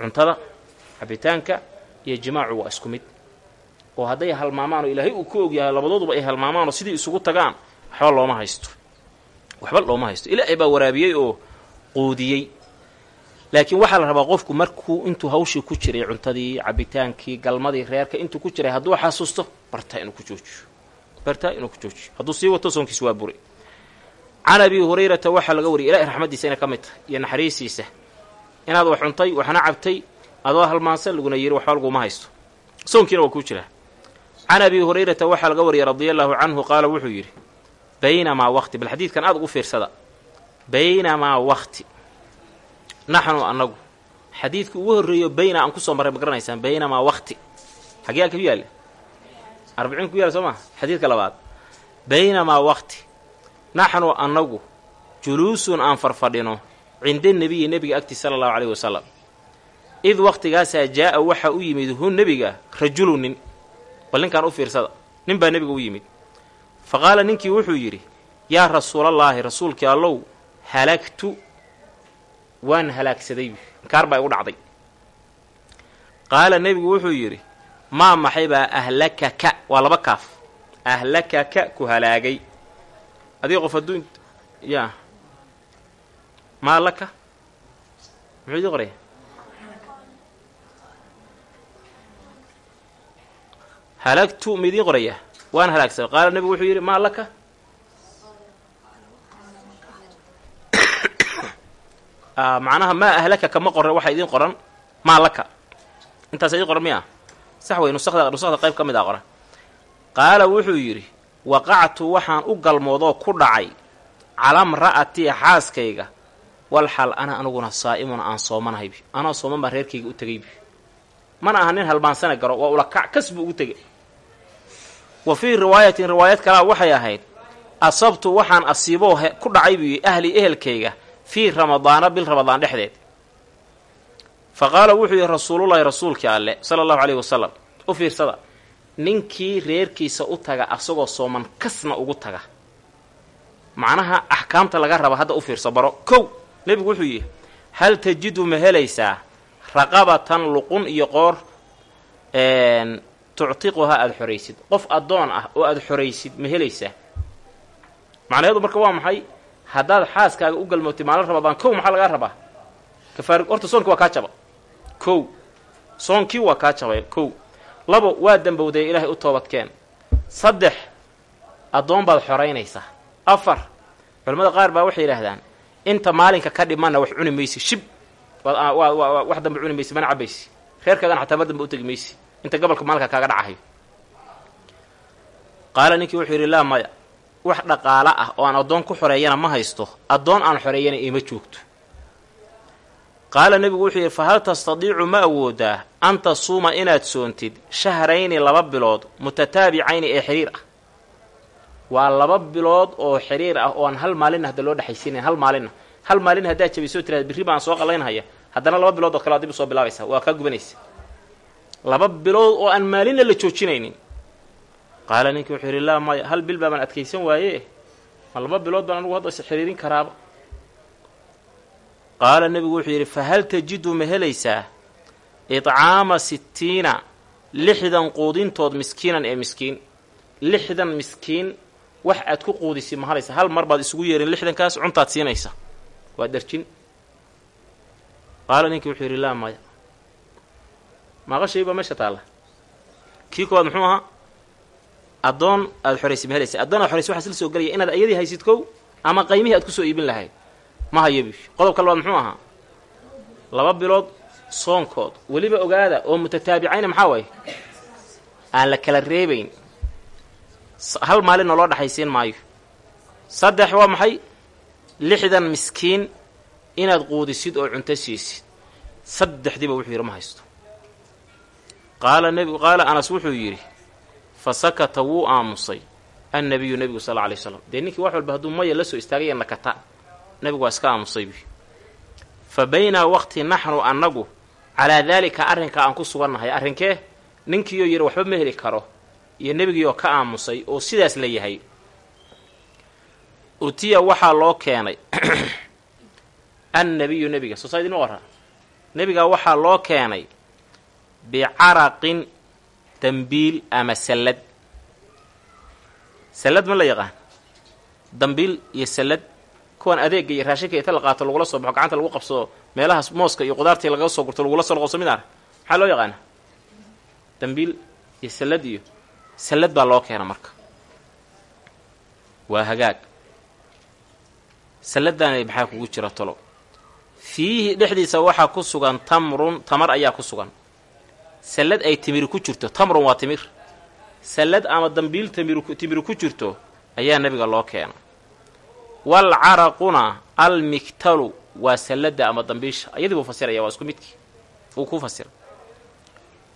Cuntada cabitaanka iyo jimaacu waa isku mid. Oo hadday halmaamaan oo ilaahay uu ka ogyahay labadooduba ay halmaamaan oo sidii isugu tagaan waxba looma haysto. Waxba looma haysto. Ilaahay baa waraabiyey oo quudiyey. Laakiin waxaa la rabaa qofku markuu intuu hawshii ku jiray cuntadii cabitaankii galmadii reerka intuu ku jiray hadduu xasuusto bartaa inuu ku joojiyo. Bartaa inuu ku joojiyo. Hadduu sii wato soonkiis waa buri can abi hurayrata waxaa laga wariyay ilahay raxmaddiisa inay ka mid tahay iyo naxariistiisa. Inaad wax cuntay waxna cabtay adoo halmaansan laguna yiri waxba laguma haysto. Soonkiina waa kuu jiraa can abi hurayrata waxaa laga wariyay radia allaahu canhu qaala wuxuu yidhi baynamaa waqti bal xadiidkan aad ugu fiirsada. Baynamaa waqti. Naxnu annagu xadiidka ugu horreeyo bayna aan ku soo marray ma garanaysaan baynamaa waqti. Xagee halka ku yaalla arbiciin ku yaalla soo maa xadiidka labaad. Baynamaa waqti. Naxnu annagu juluusun aan farfadhino cinda nebiyi nebiga agti sala allahu caleyhi wasalam id waqtigaasaa jaa'a waxaa u yimid hu nebiga rajulu nin. Bal ninkaan u fiirsada nin baa nebiga u yimid. Fa qaala ninkii wuxuu yidhi yaa rasuulallaahi rasuulkii allow halagtu waan halaagsaday inkaar baa igu dhacday. Qaala nebigu wuxuu yidhi maa maxay baa ahlakaka? Waa laba kaaf. Ahlakaka ku halaagay. Adiga qof hadduu yaa maa laka muxuu idii qoraya halagtu ma idiin qoraya. Waan halaagsamay qaala nebigu wuxuu yidhi maa laka? [COUGHS] Macnaha maa ahlaka kama qoran waxaa idiin qoran maa laka. Intaasa idiin qoran miya sax wey nusakda nusakda qayb ka mid a qoran. Qaala wuxuu yidhi waqactu waxaan u galmoodoo ku dhacay calaa mra'atii xaaskayga. Walxal ana aniguna saa'imun aan soomanahaybi. Anaa sooman baan reerkayga u tegaybi mana aha nin halmaansana garo waa ulakac kas buu ugu tegay wa fii riwaayatin riwaayad kalaa waxay ahayd asabtu waxaan asiiboo ku dhacay buu yidhi ahli ehelkayga fii ramadaana bil ramadaan dhexdeed. Fa qaala wuxuu yidhi rasuulullaahi rasuulkii alle sala allahu caleyhi wasalam u fiirsada ninkii reerkiisa u taga asagoo sooman kasna ugu taga. Macnaha axkaamta laga raba hadda u fiirso baro. Kow nebigu wuxuu yidhi hal tajidu ma helaysaa raqabatan luqun iyo qoor tuctiquhaa aada xoraysid. Qof addoon ah oo aada xoraysid ma helaysaa. Macnaheedu marka waa maxay? Haddaad xaaskaaga u galmootay maalin ramadaan kow maxaa lagaa rabaa? Kafaari horta soonkii waa kaa jaba kow soonkii waa kaa jabay. Kow labo waa dambowday ilaahay u toobadkeen. Saddex addoon baad xoraynaysaa. Afar culamada qaar baa waxay yidhaahdaan inta maalinka ka dhimanna wax cuni maysi shib wax dambe cuni maysi mana cabaysi reerkaagana xataa mar dambe u tegi maysi inta gobolka maalinka kaaga dhacahayo qaala ninkii wuxuu yidhi laa maya wax dhaqaalo ah oo aan addoon ku xoreeyana ma haysto. Addoon aan xoreeyana iima joogto. Qaala nebigu wuxuu yidhi fa hal tastadiicu ma awoodaa an tasuuma inaad soontid shahrayni laba bilood mutataabicayni ee xiriir ah. Waa laba bilood oo xiriir ah oo aan hal maalinna hadda loo dhexaysiinayn hal maalinna. Hal maalin haddaad jabaysoo tiraada birri baan soo qallaynhaya haddana laba bilood oo kale ad dib soo bilaabaysa waa kaa gubanaysa laba bilood oo aan maalinna la joojinaynin. Qaala ninkii wuxuu yidhi laa maya hal bil baabaan adkaysan waaye. Ma laba bilood baan anugu hadda is xiriirin karaaba. Qaala nebigu wuxuu yidhi fa hal tajidu ma helaysaa idcaama sittiina lixdan quudintood miskiinan ee miskiin. Lixdan miskiin wax aad ku quudisi ma halaysa. Hal mar baad isugu yeerin lixdankaas cuntaad siinaysa. Waa dharjin qaala ninkii wuxuu yidhi laa maya maaqa shay baa meesha taalla. Kii koowaad muxuu ahaa? Addoon aada xoraysid ma addoon aad xoraysid waxaa isla soo gelaya inaad iyadii haysid kow ama qaymihii aad ku soo iibin lahayd. Ma hayabi qodobka labaad muxuu ahaa? Laba bilood soonkood. Weliba ogaada oo mutataabicayna maxaa waaye aan la kala reebayn. Hal maalinna loo dhexaysiin maayo. Saddex waa maxay? Lixdan miskiin inaad quudisid oo cunto siisid. Saddexdiiba wuxuu yidhi ma haysto qaala nebigu qaala anas wuxuu yidhi fa sakata wuu aamusay annabiyu nebigu sal alla alay slam dee ninkii wax walba hadduu maya la soo istaagaya nakata nebigu waa iska aamusay bi fa baynaa waqti naxnu annagu calaa daalika arrinka aan ku sugannahay arrinkee ninkiioo yidhi waxba ma heli karo iyo nebigii oo ka aamusay oo sidaas la yahay utiya waxaa loo keenay [CLEARS THROAT] annabiyu nebiga. Idinma warra nebigaa waxaa loo keenay bicaraqin dambiil ama sallad sallad ma la yaqaan dambiil iyo sallad kuwan adeega iyo raashinka inta la qaato lagula soo baxo gacanta lagu qabsado meelahaas mooska iyo qudaartii lagaga soo gurto lagula soo noqoso mid ar maxaa loo yaqaana dambiil iyo sallad iyo sallad baa loo keena marka waa hagaag salladdaani maxaa kugu jira tolo fiihi dhexdiisa waxaa ku sugan tamrun tamar ayaa ku sugan sallad ay timiri ku jirto tamrun waa timir. Sallad ama dambiil timir timiri ku jirto ayaa nebiga loo keena wal caraquna almiktalu waa salladda ama dambiisha. Ayadii buu fasiraya waa isku midkii. Wuu ku fasira.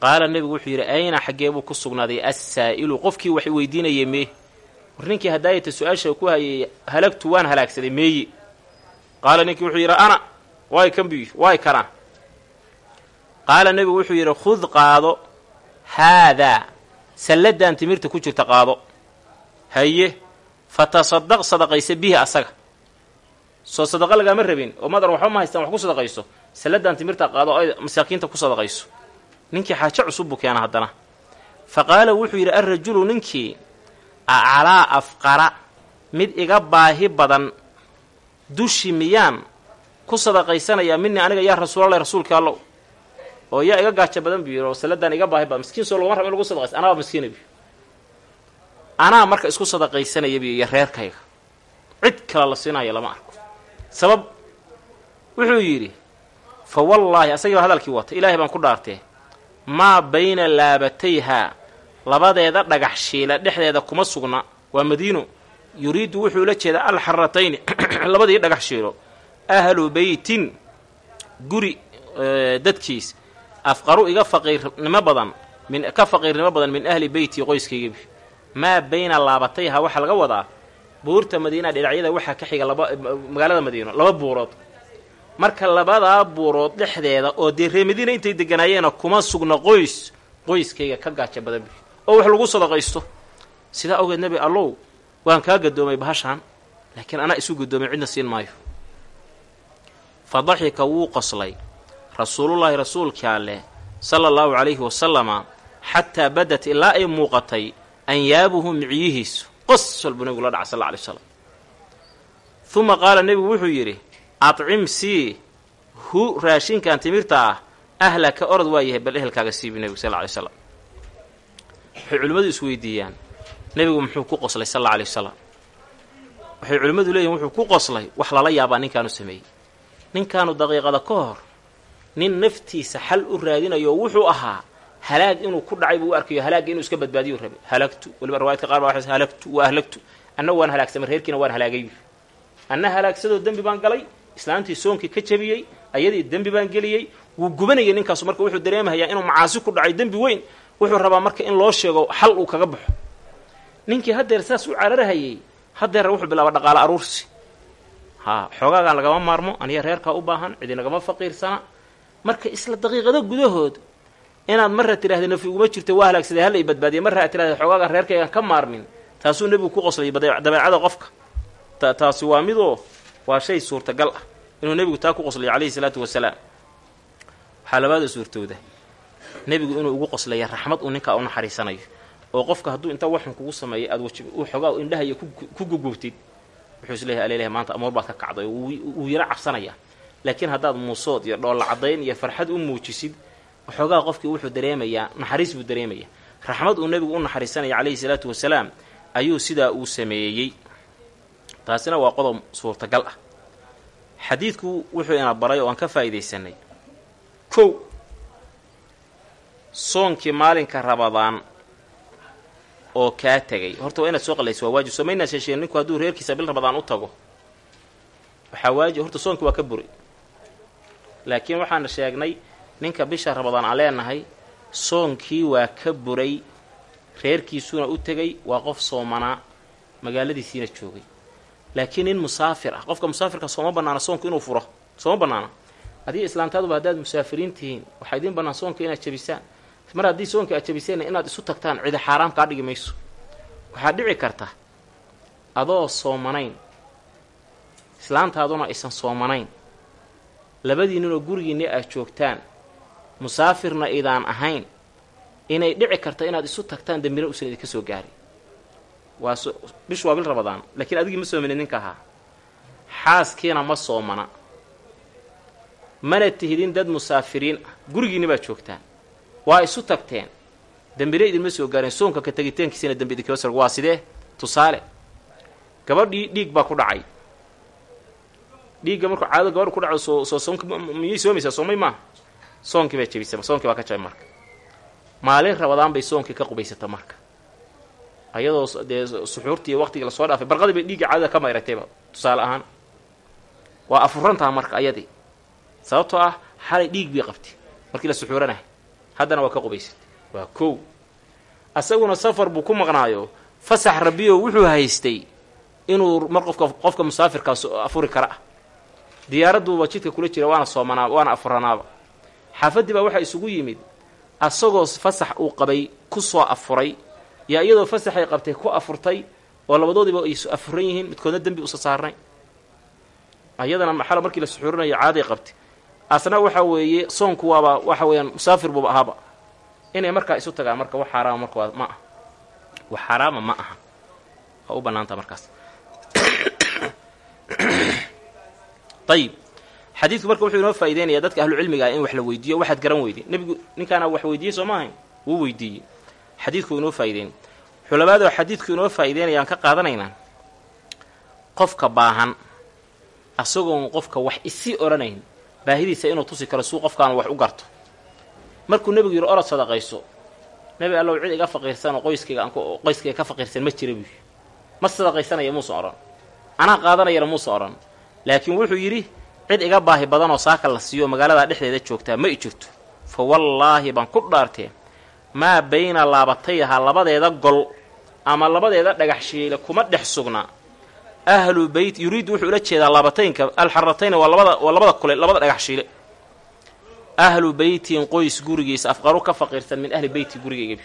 Qaala nebigu wuxuu yidhi ayna xaggee buu ku sugnaaday? Assaa'ilu qofkii wax weydiinayay mee war ninkii hadaayata su'aasha ku hayay halagtu waan halaagsaday meeyi. Qaala ninkii wuxuu yidhi ana waay kan biy waay kana qaala nebigu wuxuu yidhi khud qaado haadaa salladdan timirta ku jirta qaado. Haye fatasadaq sadaqaysa bihi asaga. Soo sadaqa lagaama rabin oo madan waxba ma haystaan wax ku sadaqayso. Salladdan timirta qaado ay masaakiinta ku sadaqayso. Ninkii xaajo cusub buu keena haddana. Fa qaala wuxuu yidhi alrajulu ninkii acalaa afqara mid iga baahi badan dushi miyaan ku sadaqaysanayaa minii aniga yaa rasuulallahi rasuulka allow oo yaa iga gaajo badan buu yidhi oo salladaan iga baahi badan miskiin soo laguma raba lagu sadaqaysa anaa miskiina anaa marka isku sadaqaysanaya iyo reerkayga. Cid kale la siinaya lama arko. Sabab wuxuu yidhi fa wallaahi asagiiba hadalkii wata ilaahay baan ku dhaartee maa bayna laabatayhaa labadeeda dhagax shiila dhexdeeda kuma sugna. Waa madiino yuriidu wuxuu la jeedaa alxaratayni [CLEARS THROAT] labadii dhagax shiilo. Ahlu beytin guri dadkiis afqaru iga faqiirnimo badan min ka faqiirnimo badan min ahli beyti qoyskaygabi maa bayna laabatayha waxaa laga wadaa buurta madiina dhinacyada waxaa ka xiga magaalada madiino laba buurood. Marka labadaa buurood dhexdeeda oo dee ree madiina intay deganaayeena kuma sugna qoys qoyskayga ka gaaja badan bi. Oo wax lagu sadaqaysto. Sidaa awgeed nebi allow waan kaa gadoomay bahashaan laakiin anaa isu gadoomay cidna siin maayo. Fa wuu qoslay rasuulullaahi rasuulkii alleh sala allahu calayhi wasalama xataa badat ilaa ay muuqatay anyaabuhu micyihiisu. Qosol buu nebigu la dhaca sal alla alay slam uma qaala nebigu wuxuu yidhi acim sii hu raashinkan timirta ah ahlaka orod waa yahay bal ehelkaaga siibi nebigu sal alay slam waxay culimmadu isweydiiyaan nebigu muxuu ku qoslay sal alla alay wasalam waxay culimmadu leeyihiin wuxuu ku qoslay wax lala yaabaa ninkaanu sameeyey. Ninkaanu daqiiqada ka hor nin naftiisa xal u raadinayo wuxuu ahaa halaag inuu ku dhacay buu u arkayo halaagga inuu iska badbaadiyu rabay. Halagtu waliba riwaayadka qaar baa waxay halagtu waa ahlagtu anna waan halaagsamay reerkiina waan halaagay anna halaagsadoo dembi baan galay islaantii soonkii ka jabiyey ayadii dembi baan geliyey wuu gubanayay ninkaasu marka wuxuu dareemahayaa inuu macaasi ku dhacay dembi weyn wuxuu rabaa marka in loo sheego xal uu kaga baxo. Ninkii haddeer saas u cararahayey haddeerna wuxuu bilaaba dhaqaale aruursi. Haa xoogaagaan lagama maarmo aniga reerkaa u baahan cidi nagama faqiirsana marka isla daqiiqado gudahood inaad marra tidhahda nafi uguma jirto waa halaagsaday halla i badbaadiya marra aad tidhahda xoogaagaan reerkaygaan ka maarmin taasuu nebigu ku qoslayay dabeecada qofka. Taasi waa midoo waa shay suurtagal ah inuu nebigu taa ku qoslayo calayhi salaatu wasalaam. Waxaa labaada suurtooda. Nebigu inuu ugu qoslaya raxmad uu ninkaa u naxariisanayo oo qofka hadduu inta waxun kugu sameeyo aad waji uu xoogaa indhahaya ku gugubtid wuxuu is leeyahay alelahay maanta amoor baad ka kacday oo wuu yaro cabsanaya laakiin haddaad muusood iyo dhoolla caddayn iyo farxad u muujisid waxoogaa qofkii wuxuu dareemayaa naxariis buu dareemaya raxmad uu nebigu u naxariisanaya calayhi salaatu wasalaam ayuu sidaa uu sameeyey. Taasina waa qodob suurtagal ah. Xadiidku wuxuu ina baray oo aan ka faa'iidaysanay. Kow soonkii maalinka rabadaan oo kaa tegay. Horta waa inaad soo qalayso waa waajib. Soomaynaa sheesheen ninku hadduu reerkiisa bil rabadaan u tago waxaa waajib. Horta soonkii waa ka buray laakiin waxaana sheegnay ninka bisha rabadaan aan leenahay soonkii waa ka buray reerkiisuna u tegay waa qof soomanaa magaaladiisiina joogay. Laakiin nin musaafir ah qofka musaafirka sooma bannaana soonku inuu furo sooma bannaana. Haddii islaantaaduba haddaad musaafiriin tihiin waxaa idiin bannaan soonka inaad jabisaan. Mar haddii soonka aad jabiseenna inaad isu tagtaan cidi xaaraam kaa dhigi mayso. Waxaa dhici karta adoo soomanayn islaantaaduna aysan soomanayn labadii ninoo gurigiinni aad joogtaan musaafirna idaan ahayn inay dhici karta inaad isu tagtaan dembina usan idinka soo gaarin. Waa bishu waa bil rabadaan laakiin adigii ma soomanin ninka ahaa. Xaaskiina ma soomana mana. Tihidin dad musaafiriin ah gurigiinni baad joogtaan. Waa isu tagteen dembina idinma soo gaareen soonka ka tegitaankiisina dembi idinkama soo waa sidee? Tusaale gabadhii dhiig baa ku dhacay dhiigga markuu caado gabadha ku dhaco soo soo soonk miyay soomaysaa? Soomay maaha soonkii baa jebisay soonkii baa ka jabay marka. Maalin rabadaan bay soonkii ka qubaysata marka. Ayadoo dee suxuurtii waqtigii la soo dhaafay barqadii bay dhiigga caadada ka mayratayba tusaale ahaan. Waa afurantaha marka ayadii. Sababtoo ah xalay dhiig bii qabtay markii la suxuuranahay. Haddana waa ka qubaysatay. Waa kow. Asaguna safar buu ku maqnaayo fasax rabbiyo wuxuu haystay inuu mar qofka qofka musaafirkaas afuri kara. ah diyaaradduuba jidka kula jira waana soomanaa waana afuranaaba. Xaafaddii baa waxaa isugu yimid asagoo fasax uu qabay ku soo afuray yaa iyadoo fasaxay qabtay ku afurtay oo labadoodiiba ay afuran yihiin midkoodna dembi usa saarnay. Ayadana maxalo markii la suxuurinayo caaday qabtay. Asna waxa weeye soonku waaba waxa weeyaan musaafir buuba ahaaba. Inay markaa isu tagaan marka wax xaaraama marka waa ma aha. Wax xaaraama ma aha. Waa u bannaanta markaas [COUGHS] ayib xadiidku marka wuxuu inoo faa'ideynaya dadka ahlucilmiga ah in wax la weydiiyo waxaad garan weyday nebigu ninkaana wax weydiiyey soo ma ahayn wuu weydiiyey. Xadiidku inoo faa'ideyn xulabaadoo xadiidku inoo faa'ideynayaan ka qaadanaynaa qofka baahan asagoon qofka wax isii odhanayn baahidiisa inuu tusi karo suu qofkaan wax u garto. Markuu nebigu yidhi orod sadaqayso. Nebi allow cid iga faqiirsanoo qoyskayga aan qoyskayga ka faqiirsan ma jira buuyi ma sadaqaysanaya muusan odhan anaa qaadanayana muusan odhan laakiin wuxuu yidhi cid iga baahi badanoo saaka la siiyo magaaladaa dhexdeeda joogtaa ma i jirto. Fa wallaahi baan ku dhaartee maa bayna laabatayaha labadeeda gol ama labadeeda dhagax shiile kuma dhex sugnaa ahlu beyt yuriidu wuxuu ula jeedaa laabataynka alxaratayn waa labada waa labada kule labada dhagax shiile. Ahlu beytin qoys gurigiisa afqaru ka faqiirsan min ahli beyti gurigayga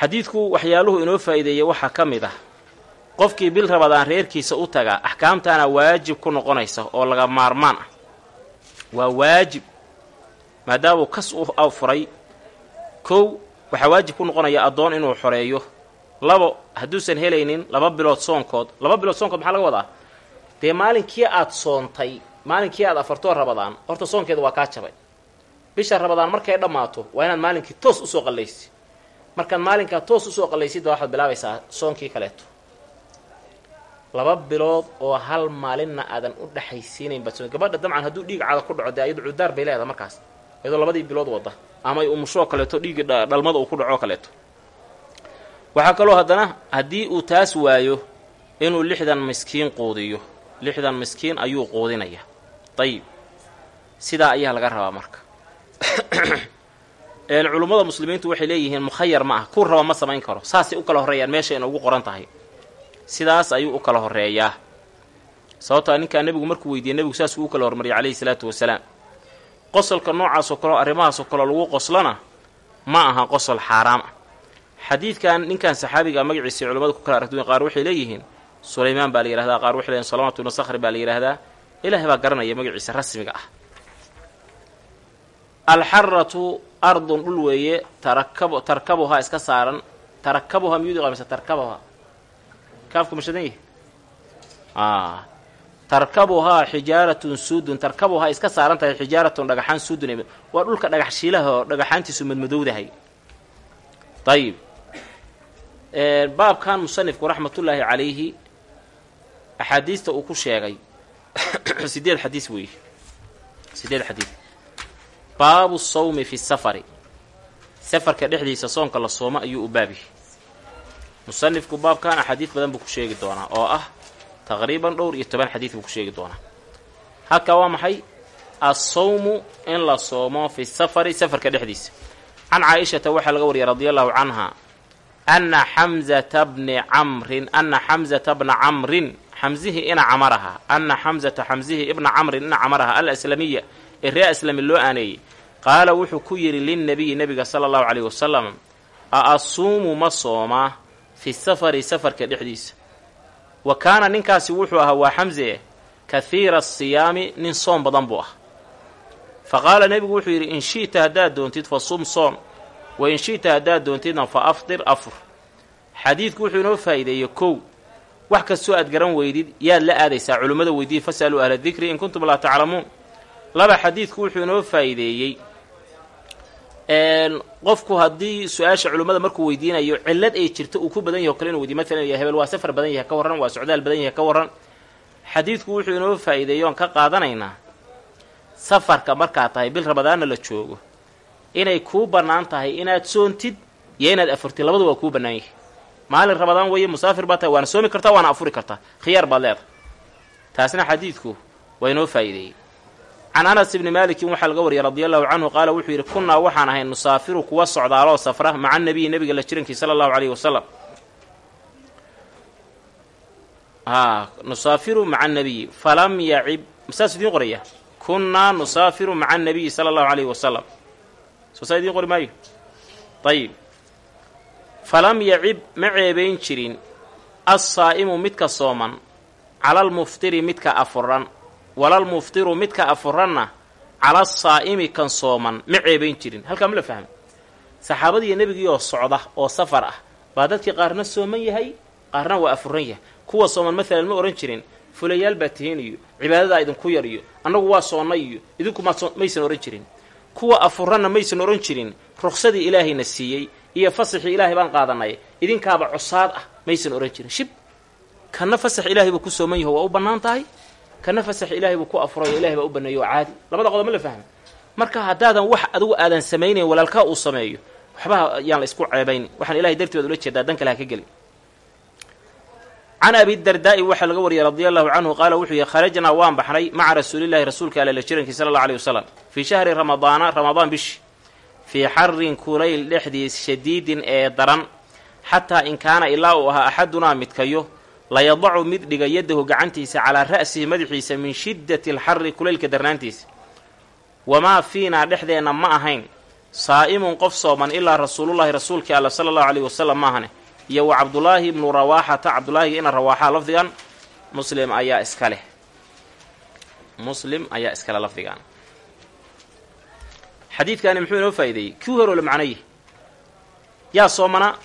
xadiidku waxyaaluhu inoo faa'iideeyey waxaa ka mid ah qofkii bil rabadaan reerkiisa u tagaa axkaamtaana waajib ku noqonaysa oo laga maarmaan ah. Waa waajib maadaamuu kas u furay kow waxaa waajib ku noqonaya addoon inuu xoreeyo. Labo hadduusan helaynin laba bilood soonkood laba bilood soonkood maxaa laga wadaa? Dee maalinkii aad soontay maalinkii aad afartoo rabadaan horta soonkeeda waa kaa jabay. Bisha rabadaan markay dhammaato waa inaad maalinkii toos u soo qallaysi markaad maalinkaa toos u soo qallaysidba waxaad bilaabaysaa soonkii kaleeto laba bilood oo hal maalinna aadan u dhexaysiinayn baad gabadha dabcan hadduu dhiig cada ku dhaco dee ayadu cudaar bay leedahay markaas. Iyadoo labadii bilood wadda ama ay umushoo kaleeto dhiigii dhalmada uu ku dhacoo kaleeto. Waxaa kaloo haddana haddii uu taas waayo inuu lixdan miskiin quudiyo. Lixdan miskiin ayuu quudinaya. Dayib sidaa ayaa laga rabaa marka. [CLEARS THROAT] Culummada muslimiintu waxay leeyihiin mukhayar ma ah kuu raba ma samayn karo. Saasay u kala horreeyaan meesha ugu qoran tahay sidaas ayuu u kala horreeyaa sababtaa ninkaa nebigu markuu weydiiyey nebigu saasuu u kala hormariyay calayhi salaatu wasalaam. Qosolka noocaasoo kaleo arrimahaasoo kaleo lagu qoslana ma aha qosol xaaraam. Ah xadiidkan ninkan saxaabiga magaciisa culamada ku kala aragduwen qaar waxay leeyihiin sulaymaan baa la yihahdaa qaar waxay leeyihiin salamatu ibnu sakhri baa la yidhaahdaa. Ilaahay baa garanaya magaciisa rasmiga ah. Alxaratu ardun dhul weeye tarakab tarkabuhaa iska saaran tarakabuhaa miyuu qaamisa tarkabuhaa kaafku ma shadan yahi tarkabuhaa xijaaratun suudun. Tarkabuhaa iska saaran tahay xijaaratun suudun. Waa dhulka dhagax shiilaha oo dhagaxaantiisu madmadowdahay. Ayib baabkan musanifku raxmatullaahi calayhi axaadiista uu ku sheegay. [COUGHS] Sideed xadiis weeye sideed xadiis. Baabu sawmi fi safari. Safarka dhexdiisa soonka la soomo ayuu u baabyahay musanifku baabkan axaadiis badan buu ku sheegi doonaa oo ah taqriiban dhowr iyo toban xadiid buu ku sheegi doonaa. Halkaa waa maxay? Assawmu in la soomo fi safari safarka dhexdiisa. Can caa-ishata waxaa laga wariyay radia allahu canha ana xamzata bni camrin ana xamzata bna camrin xamzihii ina camaraha ana xamzata xamzihii ibna camrin ina camaraha alaslamiya ee ree aslami loo aaneeyey. Qaala wuxuu ku yidhi linnabiyi nebiga sala allahu caleyhi wasalam a asuumu ma soomaa fi safari safarka dhexdiisa. Wa kaana ninkaasi wuxuu ahaa waa xamse kahiira asiyaami nin soom badan buu ah fa qaala nebigu wuxuu yidhi in shi'ta haddaad doontid fa sum soon wa in shi'ta haddaad doontidna fa afdir afur. Xadiidku wuxuu inoo faa'iideeyey kow wax kastoo aad garan weydid yaad la aadaysaa culimmada weydiiya fasaluu ahla dikri in kuntum laa taclamuun. Laba xadiidku wuxuu inoo faa'iideeyey qofku haddii su'aasha culimmada markuu weydiinayo cillad ay jirto uu ku badan yahay o kale inu weydiy maalan hebel waa safar badan yahay ka warran waa socdaal badan yahay ka warran. Xadiidku wuxuu inoo faa'iideeyey oon ka qaadanaynaa safarka markaad tahay bil rabadaanna la joogo inay kuu bannaan tahay inaad soontid iyo inaad afurtid labadu waa kuu bannaan yahay. Maalin rabadaan weeye musaafir baa tahay waana soomi kartaa waana afuri kartaa. Khiyaar baad leedahay. Taasna xadiidku waa inoo faa'iideeyey can anas ibni maalikin waxaa laga wariyay radi allahu canhu qaala wuxuu yidhi kunnaa waxaan ahay nusaafiru kuwa socdaaloo safra maca nabiyi nebiga la jirankii sala allahu caleyhi wasalam nusaafiru maca anabiyi falam yacib masaas idiin qoraya kunnaa nusaafiru maca anabiyi sala allahu caleyhi wasalam soo saa idiin qori maayo ayib falam yacib ma ceebayn jirin assaa'imu midka sooman calalmuftiri midka afuran walalmuftiru midka afuranna cala saa'imi kan sooman ma ceebayn jirin. Halkaa ma la fahmo saxaabadiiyo nebigii oo socda oo safar ah baa dadkii qaarna sooman yahay qaarna waa afuran yahay. Kuwa sooman maalan ma odhan jirin fulayaal baa tihiin iyo cibaadadaa idinku yar iyo annagu waa soonnay iyo idinku maysan odhan jirin. Kuwa afuranna maysan odhan jirin ruqsadii ilaahayna siiyey iyo fasaxii ilaahay baan qaadanay idinkaaba cosaad ah maysan odhan jirin. Shib kanna fasax ilaahay buu ku sooman yaho waa u bannaan tahay kana fasax ilaahay buu ku afurayo ilahay baa u baneeyo oo caadi. Labada qodob ma la fahma marka haddaadan wax adigu aadan samaynayn walaalkaa uu sameeyo waxba yaan la isku ceebaynin waxaan ilahay darteed ula jeedaa dan kale ha ka gelin. Can abidardaa'i waxaa laga wariyay radia allahu canhu qaala wuxuu yihi kharajnaa waan baxnay maca rasuulillahi rasuulka alla la jirankii sala allahu aleyh wasalam. Fii shahri ramadaana ramadaan bishi fii xarin kulayl dhexdiis shadiidin ee daran. Xataa in kaana ilaa uu ahaa axadunaa midkayo layadacu mid dhiga yadahu gacantiisa calaa ra'sihi madaxiisa min shiddati alxarri kulaylka darnaantiisa. Wamaa fiinaa dhexdeenna ma ahayn. Saa'imun qof sooman ilaa rasuulullaahi rasuulkii alla sala allahu alayhi wasalam maahane iyo wa cabdulaahi ibnu rawaaxata. Cabdulaahi ina rawaaxa lafdigan. Muslim ayaa iska leh. Muslim ayaa iskale lafdigan. Xadiidkani muxuu inoo faa'iideeyey kii horoo la macnayi. Yaa soomana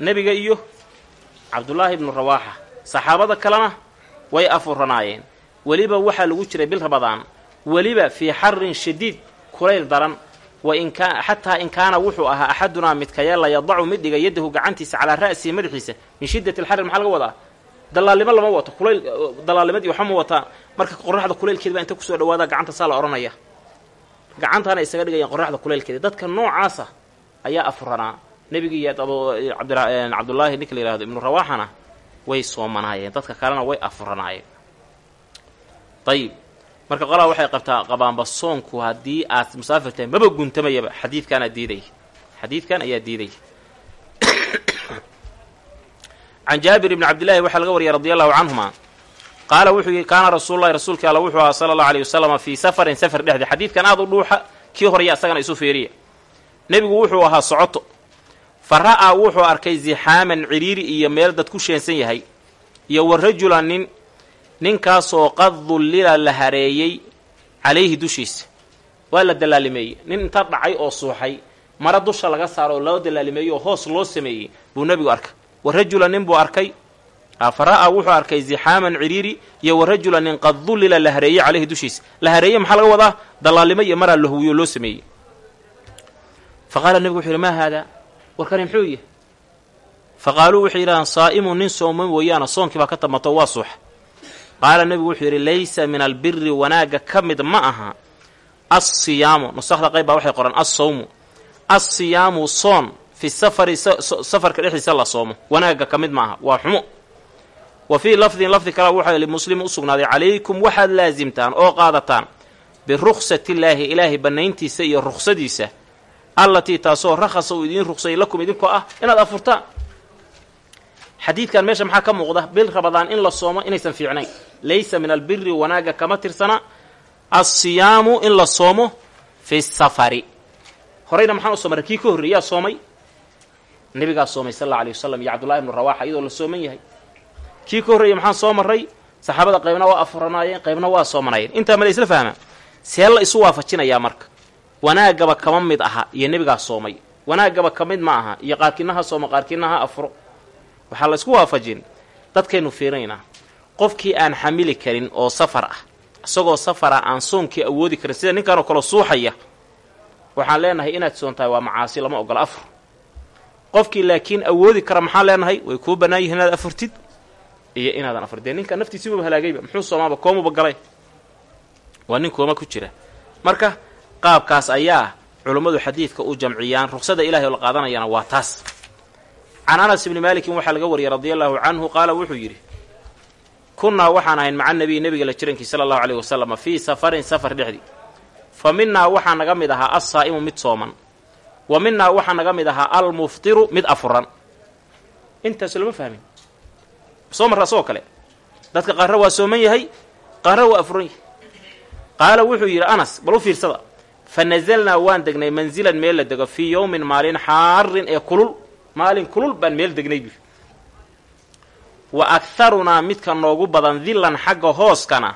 nebiga iyo cabdullaahi ibnu rawaaxa saxaabada kalena way afuranaayeen. Weliba waxaa lagu jiray bil rabadaan. Weliba fii xarin shadiid kulayl daran. Xataa in kaana wuxuu ahaa axadunaa midkaya la yadacu mid dhiga yadahu gacantiisa calaa ra'sihi madaxiisa min shiddati alxarri maxaa laga wadaa? Dallaalnimo lama wato kulayl dallaalnimadii waxa ma wataa? Marka qoraxda kulaylkeeda baa inta ku soo dhawaada gacanta saa la odhanaya. Gacantaana isaga dhigayaan qoraxda kulaylkeeda. Dadka noocaasa ayaa afuranaa. Nebigii iyo cabdullaahi ninka la yihahdo ibnu rawaaxana way soomanaayeen dadka kalena way afuranaayeen ayib marka qolaa waxay qabtaa qabaanba soonku haddii aad musaafir tahay maba guntamayaba xadiidkaanaa diidaya xadiidkan ayaa diidaya [COUGHS] can jaabir ibni cabdillahi waxaa laga wariyay radi allahu canhuma. Qaala wuxuu yihi kaana rasuululahi rasuulkii alla wuxuu ahaa sala allahu alayh wasalama fii safarin safar dhexdi xadiidkan aad u dhuuxa kii horaya isagana isu feeriya nebigu wuxuu ahaa socoto fa ra'aa wuxuu arkay zixaaman ciriiri iyo meel dad ku sheensan yahay. Iyo wa rajulan nin ninkaasoo qad dullila la hareeyey calayhi dushiisa. Waa la dallaalimeeyey nin inta dhacay oo suuxay mara dusha laga saaro oo loo dallaalimeeyey oo hoos loo sameeyey buu nebigu arkay. Wa rajulan nin buu arkay fa ra'aa wuxuu arkay zixaaman ciriiri iyo wa nin qad dullila la hareeyey calayhi dushiisa. La hareeyey maxaa laga wadaa? Dallaalimo iyo maraa lahuwiyo loo sameeyey. Fa nebigu wuxu yidhi maa haadaa warkani muxuu yahy fa qaaluu waxay yidhahdaan saa'imun nin sooman weeyaana soonkii baa ka tamato waa suuxa qaala nebigu wuxuu yidhi laysa min albiri wanaagga ka mid ma aha assiyaamu. Nusakda qayb baa waxay qoran assawmu. Assiyaamu soon fi safari safarka dhexdiisa la soomo wanaagga ka mid ma aha waa xumo. Wa fii lafdin lafdi kale waxaa limuslim u sugnaaday calaykum waxaad laasimtaan oo qaadataan biruksatillaahi ilaahay bannayntiisa iyo ruksadiisa allatii taasoo rakhasa uu idiin ruksayay lakum idinkoo ah inaad afurtaan. Xadiidkan meesha maxaa ka muuqda? Bil rabadaan in la soomo inaysan fiicnayn. Laysa min albiri wanaagga kama tirsana. Assiyaamu in la soomo fi safari. Horeyna maxaan u soo marray kii ka horreey yaa soomay? Nebigaa soomay sal alla alay wasalam iyo cabdullahi ibnu rawaxa iyadoo la sooman yahay. Kii ka horreeyey maxaan soo marray? Saxaabada qaybna waa afuranaayeen qaybna waa soomanayeen intaa ma la isla fahmaa see la isu waafajinayaa marka wanaaggaba kama mid aha iyo nebigaa soomay. Wanaaggaba ka mid ma aha iyo qaarkiina ha ha afuro waxaa la isku waafajin dadkaynu fiirinaynaa qofkii aan xamili karin oo safar ah isagoo safara aan soonkii awoodi karin sida ninkanoo kale suuxaya waxaan leenahay inaad soontahay waa macaasi lama ogola afur qofkii laakiin awoodi kara maxaan leenahay? Way kuu bannaan yihiin inaad afurtid iyo inaadan afur dee ninka naftiisibuba halaagayba muxuu soomaaba koomuba galay? Waa nin ku jira. Marka qaabkaas ayaa culummadu xadiidka u jamciyaan. Ruqsada ilahay oo la qaadanayana waa taas. Can anas ibni maalikin waxaa laga wariyey radia allahu canhu qaala wuxuu yidhi kunnaa waxaan ahayn maca nabiy nebiga la jirankii sala allahu aleyh wasalama fii safarin safar dhexdii fa minnaa waxaa naga mid ahaa assaa'imu mid sooman. Wa minnaa waxaa naga mid ahaa almuftiru mid afuran. Intaasu lama fahmin. Soo marra asagoo kale. Dadka qaarra waa sooman yahay qaarra waa afuran yahay. Qaala wuxuu yidhi anas bal u fiirsada fa nasalnaa waan degnay mansilan meel la dego fii yowmin maalin xaarin ee kulul maalin kulul baan meel degnay bu wa akharunaa midka noogu badan dillan xagga hooskana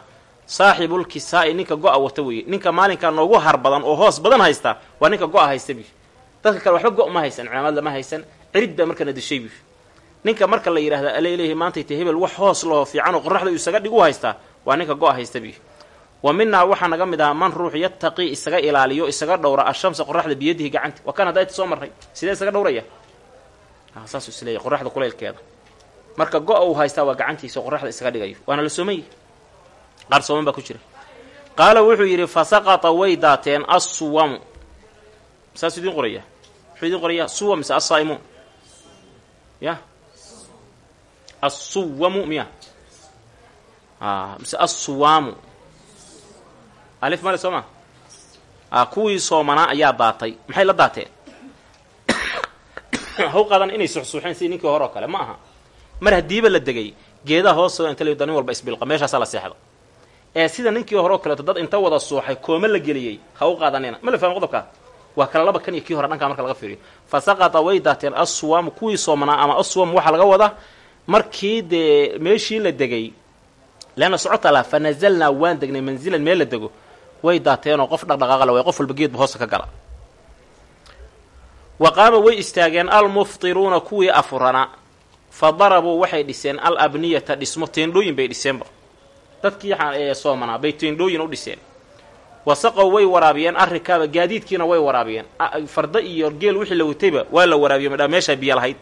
saaxibulkisaa'i ninka go-a wata weeye ninka maalinkaa noogu har badan oo hoos badan haysta waa ninka go-a haysta bi dadka kale waxba go' ma haysan cimaamad lama haysan cirid baa markana dishay bi ninka marka la yidhahda alaleehi maantay ta hebel wax hoos laho fiican oo qoraxda isaga dhig u haystaa waa ninka go-a haysta bi wa minaa waxaa naga mid ahaa man ruux yattaqii isaga ilaaliyo isaga dhowra ashamsa qoraxda biyadihi gacanta. Waa kan hadda soo marray sidee isaga dhowraya? Saasuu isleeyahy qoraxda kuleylkeeda marka go-a uu haystaa waa gacantiisa qoraxda isaga dhigayo. Waana la sooman yahy qaar sooman baa ku jira. Qaala wuxuu yidhi fa saqata way daateen assuwamu saasuu idiin qoraya. Muxuu idiin qorayaa suwa mise assaa'imuun. Ya? Assuwamu miya. Mise assuwaamu alif male soo ma? A kuwii soomanaa ayaa daatay maxay la daateen [COUGHS] haw qaadan inay suxsuuxeen sidii ninkii hore kale ma aha. Mar haddiiba la degay geedaha hoostooda inta la nin walba isbilqa meeshaasaa la seexda ee sida ninkii hore oo dad inta wada suuxay kooma la geliyey ha u qaadanina ma la fahmi qodobkaa waa kala laba kan iyo kii hore dhankaa marka laga fiiriyo. Fa way daateen aswam kuwii soomanaa ama aswam waxaa laga wadaa? Markii dee meeshii la degay leanna socota laha fa waan degnay manzilan meel la dego way daateenoo qof dhaqdhaqaaqala way qof walba geedba hoosta ka gala. Wa qaama way istaageen almuftiruuna kuwii afurana fa darabuu waxay dhiseen al abniyata dhismo teendhooyin bay dhiseenba dadkii ee soomanaa bay teendhooyin u dhiseen. Wasaqow way waraabiyeen arrikaaba gaadiidkiina way waraabiyeen. Farda iyo geel wixii la watayba waa la waraabiye midhaa meeshaa biyo lahayd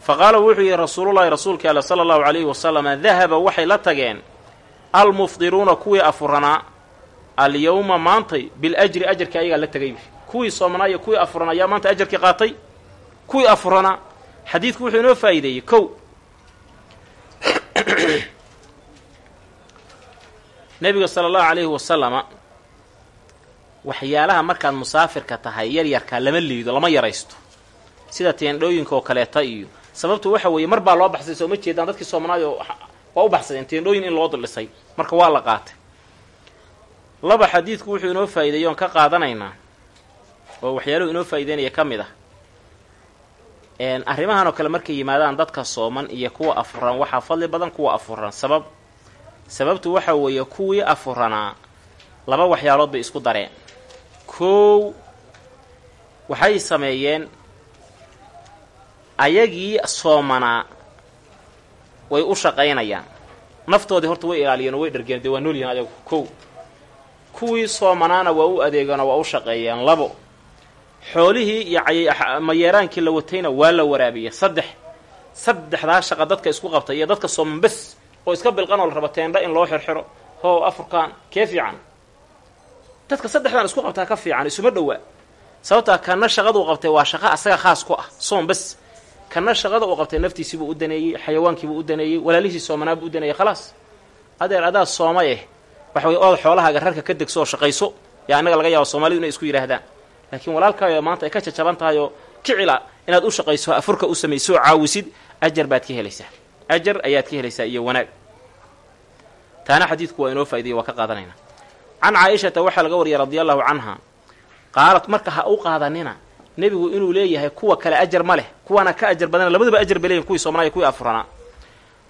fa qaala wuxuu yihi rasuulullaahi rasuulka ale sala allahu calayhi wasalama dahaba waxay la tageen almufdiruuna kuwii afuranaa alyowma maantay biljri ajarkii ayagaa la tegay. Kuwii soomanaa iyo kuwii afuranaa ayaa maanta ajarkii qaatay. Kuwii afuranaa xadiidku wuxuu inoo faa'iideeyey. Kow. [CLEARS THROAT] Nebiga sala allahu calayhi wasalama waxyaalaha markaad musaafirka tahay yaryarkaa lama liido lama yaraysto. Sida teendhooyinka oo kaleeta iyo sababtu waxa weeye mar baa loo baxsay soo ma jeedaan dadkii soomanaayo waa u baxsadeen teendhooyin in loo duldhisay marka waa la qaatay. Laba xadiidku wuxuu inoo faa'iideeyey oon ka qaadanaynaa oo waxyaaluhu inoo faa'iideynaya ka mid ah. Arrimahan oo kale markay yimaadaan dadka sooman iyo kuwa afuran waxaa fadli badan kuwa afuran sabab sababtu waxa weeye kuwii afuranaa laba waxyaalood bay isku dareen. Koow waxay sameeyeen ayagii soomanaa way u shaqaynayaan. Naftoodii horta way ilaaliyeen oo way dhargeen. Dee waa noolyihin ayagu kow. Kuwii soomanaana waa u adeegeen oo waa u shaqeeyeen labo. Xoolihii iyo mayeeraankii la watayna waa la waraabiyey. Saddex. Saddexdaa shaqa dadka isku qabtay iyo dadka sooman bes oo iska bilqan oo la raba teendha in loo xirxiro. Hoo afurkaan kee fiican? Dadka saddexdan isku qabtaa ka fiican isuma dhowaa. Sababtaa kana shaqaduu qabtay waa shaqo asaga khaas ku ah soom bes kana shaqada uu qabtay naftiisiibuu u daneeyey xayawaankiibuu u daneeyey walaalihii soomanaabuu u daneeyey khalaas. Adeer adaa soomay eh waxa wey ood xoolahaaga rarka ka degso oo shaqayso yaa annaga laga yaaba soomaalidu inay isku yidhaahdaan laakiin walaalkaayo maanta ay ka jajaban tahay oo kicila inaad u shaqayso afurka u samayso caawisid ajar baad ka helaysaa. Ajar ayaad ka helaysaa iyo wanaag. Taana xadiidku waa inoo faaidayey waa ka qaadanayna. Can caaishata waxaa laga wariyay radia allahu canha qaalat marka ha u qaadanina nebigu inuu leeyahay kuwa kale ajar ma leh kuwaana ka ajar badana labaduba ajar bay leeyihiin kuwii soomnaa kuwii afuranaa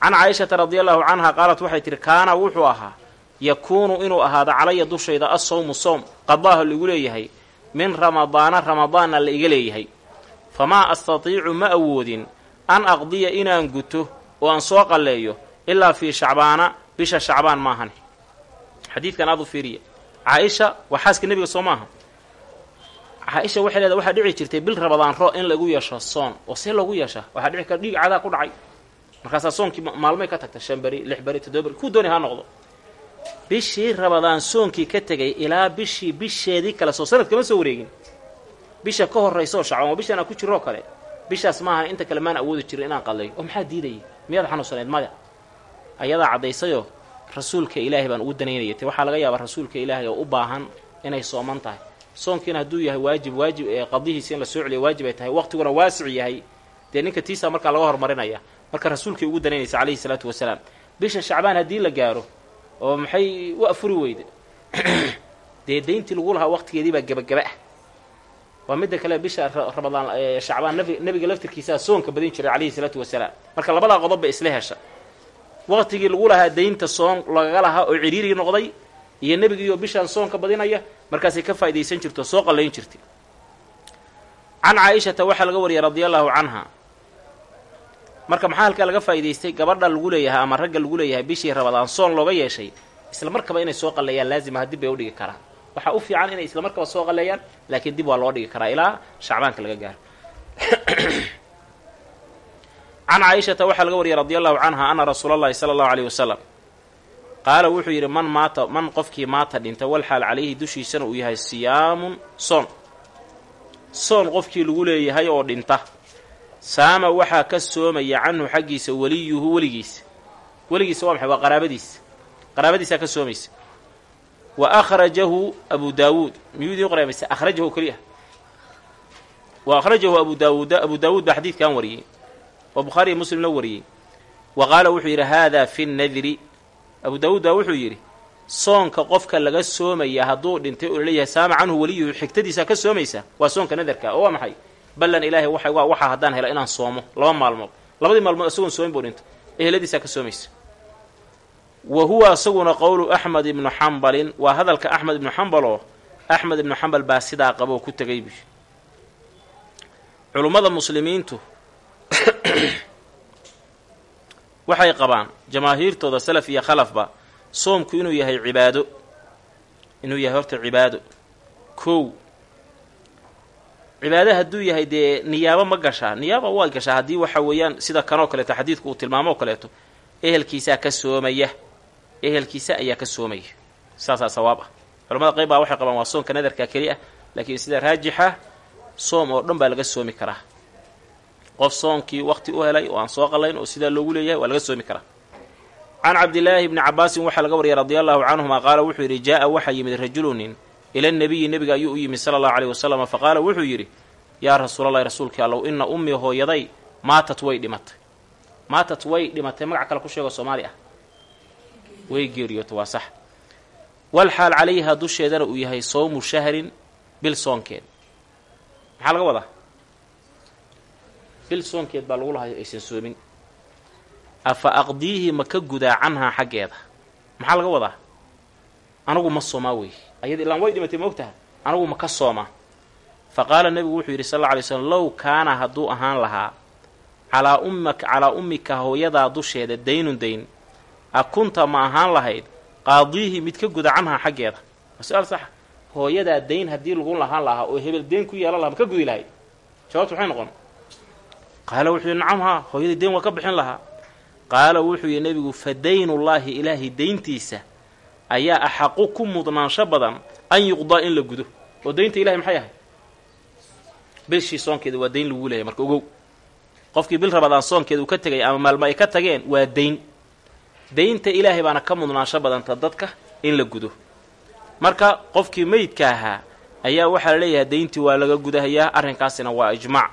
can caaishata radia allahu canha qaalat waxay tihi kaana wuxuu ahaa yakuunu inuu ahaado calaya dushayda assawmu soom qadaaha laigu leeyahay min ramadaana ramadaanna la iga leeyahay. Famaa astatiicu ma awoodin an aqdiya inaan guto oo aan soo qalleeyo ilaa fii shacbaana bisha shacbaan maahan. Xadiidkan aad u fiiriya. Caaisha waa nebiga soo maaha caaisha waxay leedahay waxaa dhici jirtay bil rabadaan ro in lagu yeesho soon. Oo see loogu yeeshaa waxaa dhici kara dhiig cadaa ku dhacay. Markaasaa soonkii maalmay ka tagta shan beri lix beri toddoba beri kuu doonay ha noqdo. Bishii rabadaan soonkii ka tegay ilaa bishii bisheedii kale soo sanad kama soo wareegin. Bisha ka horraysaoo shacbaan waa bishaan aan ku jiroo kale bishaas maahan inta kale maan awoodi jirin inaan qallayo oo maxaa diidayay? Miyaad xanuunsanayd maya? Ayadaa caddaysayoo rasuulka ilaahay baan ugu danaynaya te waxaa laga yaabaa rasuulka ilaahay oo u baahan inay sooman tahay soonkiina hadduu yahay waajib waajib ee qadihiisa in la soo celiyo waajib ay tahay. Waqtiguna waasic yahay. Dee ninka tiisaa markaa laga horumarinaya. Marka rasuulkay ugu danaynaysa calayhi salaatu wasalaam. Bisha shacbaan haddii la gaaro oo maxay u afuri weyde. [CLEARS THROAT] Dee dayntii lagu lahaa waqtigeedii baa gebagaba ah waa midda kale bisha ramadaan shacbaan nebiga laftirkiisaa soonka badin jiray calayhi salaatu wasalaam. Marka labadaa qodob bay isla hesha. Waqtigii lagu lahaa daynta soon lagaga lahaa oo ciriiri noqday iyo nebigiioo bishaan soonka badinaya markaasay ka faa'idaysan jirto soo qallayn jirtay can caaishata waxaa laga wariyay radia allahu canha. Marka maxaa halkaa laga faa'idaystay gabadha lagu leeyahay ama ragga lagu leeyahay bishii rabadaan soon looga yeeshay isla markaba inay soo qalleeyaan laazima dib bay u dhigi karaan. Waxaa u fiican inay isla markaba soo qalleeyaan laakiin dib waa loo dhigi karaa ilaa shacbaanka laga gaaro. [COUGHS] Can caaishata waxaa laga wariyay radi allahu canha ana rasuula allahi sala allahu aleyh wasalam qaala wuxuu yidhi man maata man qofkii maata dhinta walxaal calayhi dushiisana uu yahay siyaamun soon. Soon qofkii lagu leeyahay oo dhinta. Saama waxaa ka soomaya canhu xaggiisa weliyuhu weligiisa weligiisa waa maxay? Waa qaraabadiisa qaraabadiisaa ka soomaysa. Wa akhrajahu abu daawuud. Miyuu idiin qoray mise akhrajahu keliya. Wa akhrajahu abu daawuuda abu daawuud baa xadiidkan wariyey. Oo muslim la wariyey. Wa qaala wuxuu yidhi haadaa fi nnadri abu daawuud wuxuu yidhi soonka qofka laga soomaya hadduu dhintay oo la leeyahay saama canhu weliyuhu xigtadiisa ka soomaysa waa soonka nadarka. Oo waa maxay? Ballan ilaahay waxa waa waxaa haddaan hela inaan soomo laba maalmood. Labadii maalmood isagoon soomin buu dhintay. Eheladiisaa ka soomaysa. Wa huwa isaguna qowlu axmed ibnu xambalin waa hadalka axmed ibnu xambaloo axmed ibnu xambal baa sidaa qaba oo ku tegay buy culummada muslimiintu waxay qabaan jamaahiirtooda salaf iyo khalafba soomku inuu yahay cibaado. Inuu yahay horta cibaado. Kow cibaado hadduu yahay dee niyaabo ma gashaa niyaaba waa gashaa haddii waxa weeyaan sida kanoo kaleeto xadiidku uu tilmaamo oo kaleeto ehelkiisaa ka soomaya. Ehelkiisa ayaa ka soomaya. Saasaa sawaab ah. Culamada qayb baa waxay qabaan waa soonka nadarka keli ah laakiin sida raajixa soom oo dhan baa laga soomi karaa qof soonkii waqti u helay oo aan soo qallayn oo sidaa loogu leeyahay waa laga soomi karaa. Can cabdillaahi bni cabaasin waxaa laga wariyay radia allahu canhuma qaala wuxuu yidhi jaa'a waxaa yimid rajulunin ila nabiyi nebiga ayuu u yimid sala allahu aleyh wasalam fa qaala wuxuu yidhi yaa rasuulallahi rasuulkii allow inna ummii hooyaday maatat way dhimatay. Maatat way dhimatay magac kale ku sheego soomaali ah. Way geeriyooto waa sax. Wal xaal calayha dusheedana uu yahay sowmu shahrin bil soonkeed. Maxaa laga wadaa bil soonkeed baa lagu lahayo aysan soomin. Afa aqdiihi ma ka gudaa canhaa xaggeeda. Maxaa laga wadaa? Anagu ma soomaa wey ayada ilaan way dhimatay ma ogtaha anagu ma ka soomaa. Fa qaala nebigu wuxuu yidhi sal alla alay slam low kaana hadduu ahaan lahaa calaa ummaka calaa ummika hooyadaa dusheeda daynun dayn. A kunta ma ahaan lahayd qaadiihi mid ka guda canhaa xaggeeda. Waa su'aal saxa hooyadaa dayn haddii lagu lahaan lahaa oo hebel dayn ku yeelan lahaa ma ka gudi lahayd jawabtu maxay noqon qaala wuxuu yidhi nacam haa hooyadii dayn waa ka bixin lahaa. Qaala wuxuu yidhi nebigu fa daynullaahi ilaahay dayntiisa ayaa axaqu ku mudnaansho badan an yuqdaa in la gudo. Oo daynta ilahay maxay ahay? Bishii soonkeeda waa dayn lagu leeyahay marka ogow. Qofkii bil rabadaan soonkeeda uu ka tegay ama maalmo ay ka tageen waa dayn daynta ilaahay baana ka mudnaansho badanta dadka in la gudo. Marka qofkii meydka ahaa ayaa waxaa la leeyahay dayntii waa laga gudahayaa arrinkaasina waa ijmaac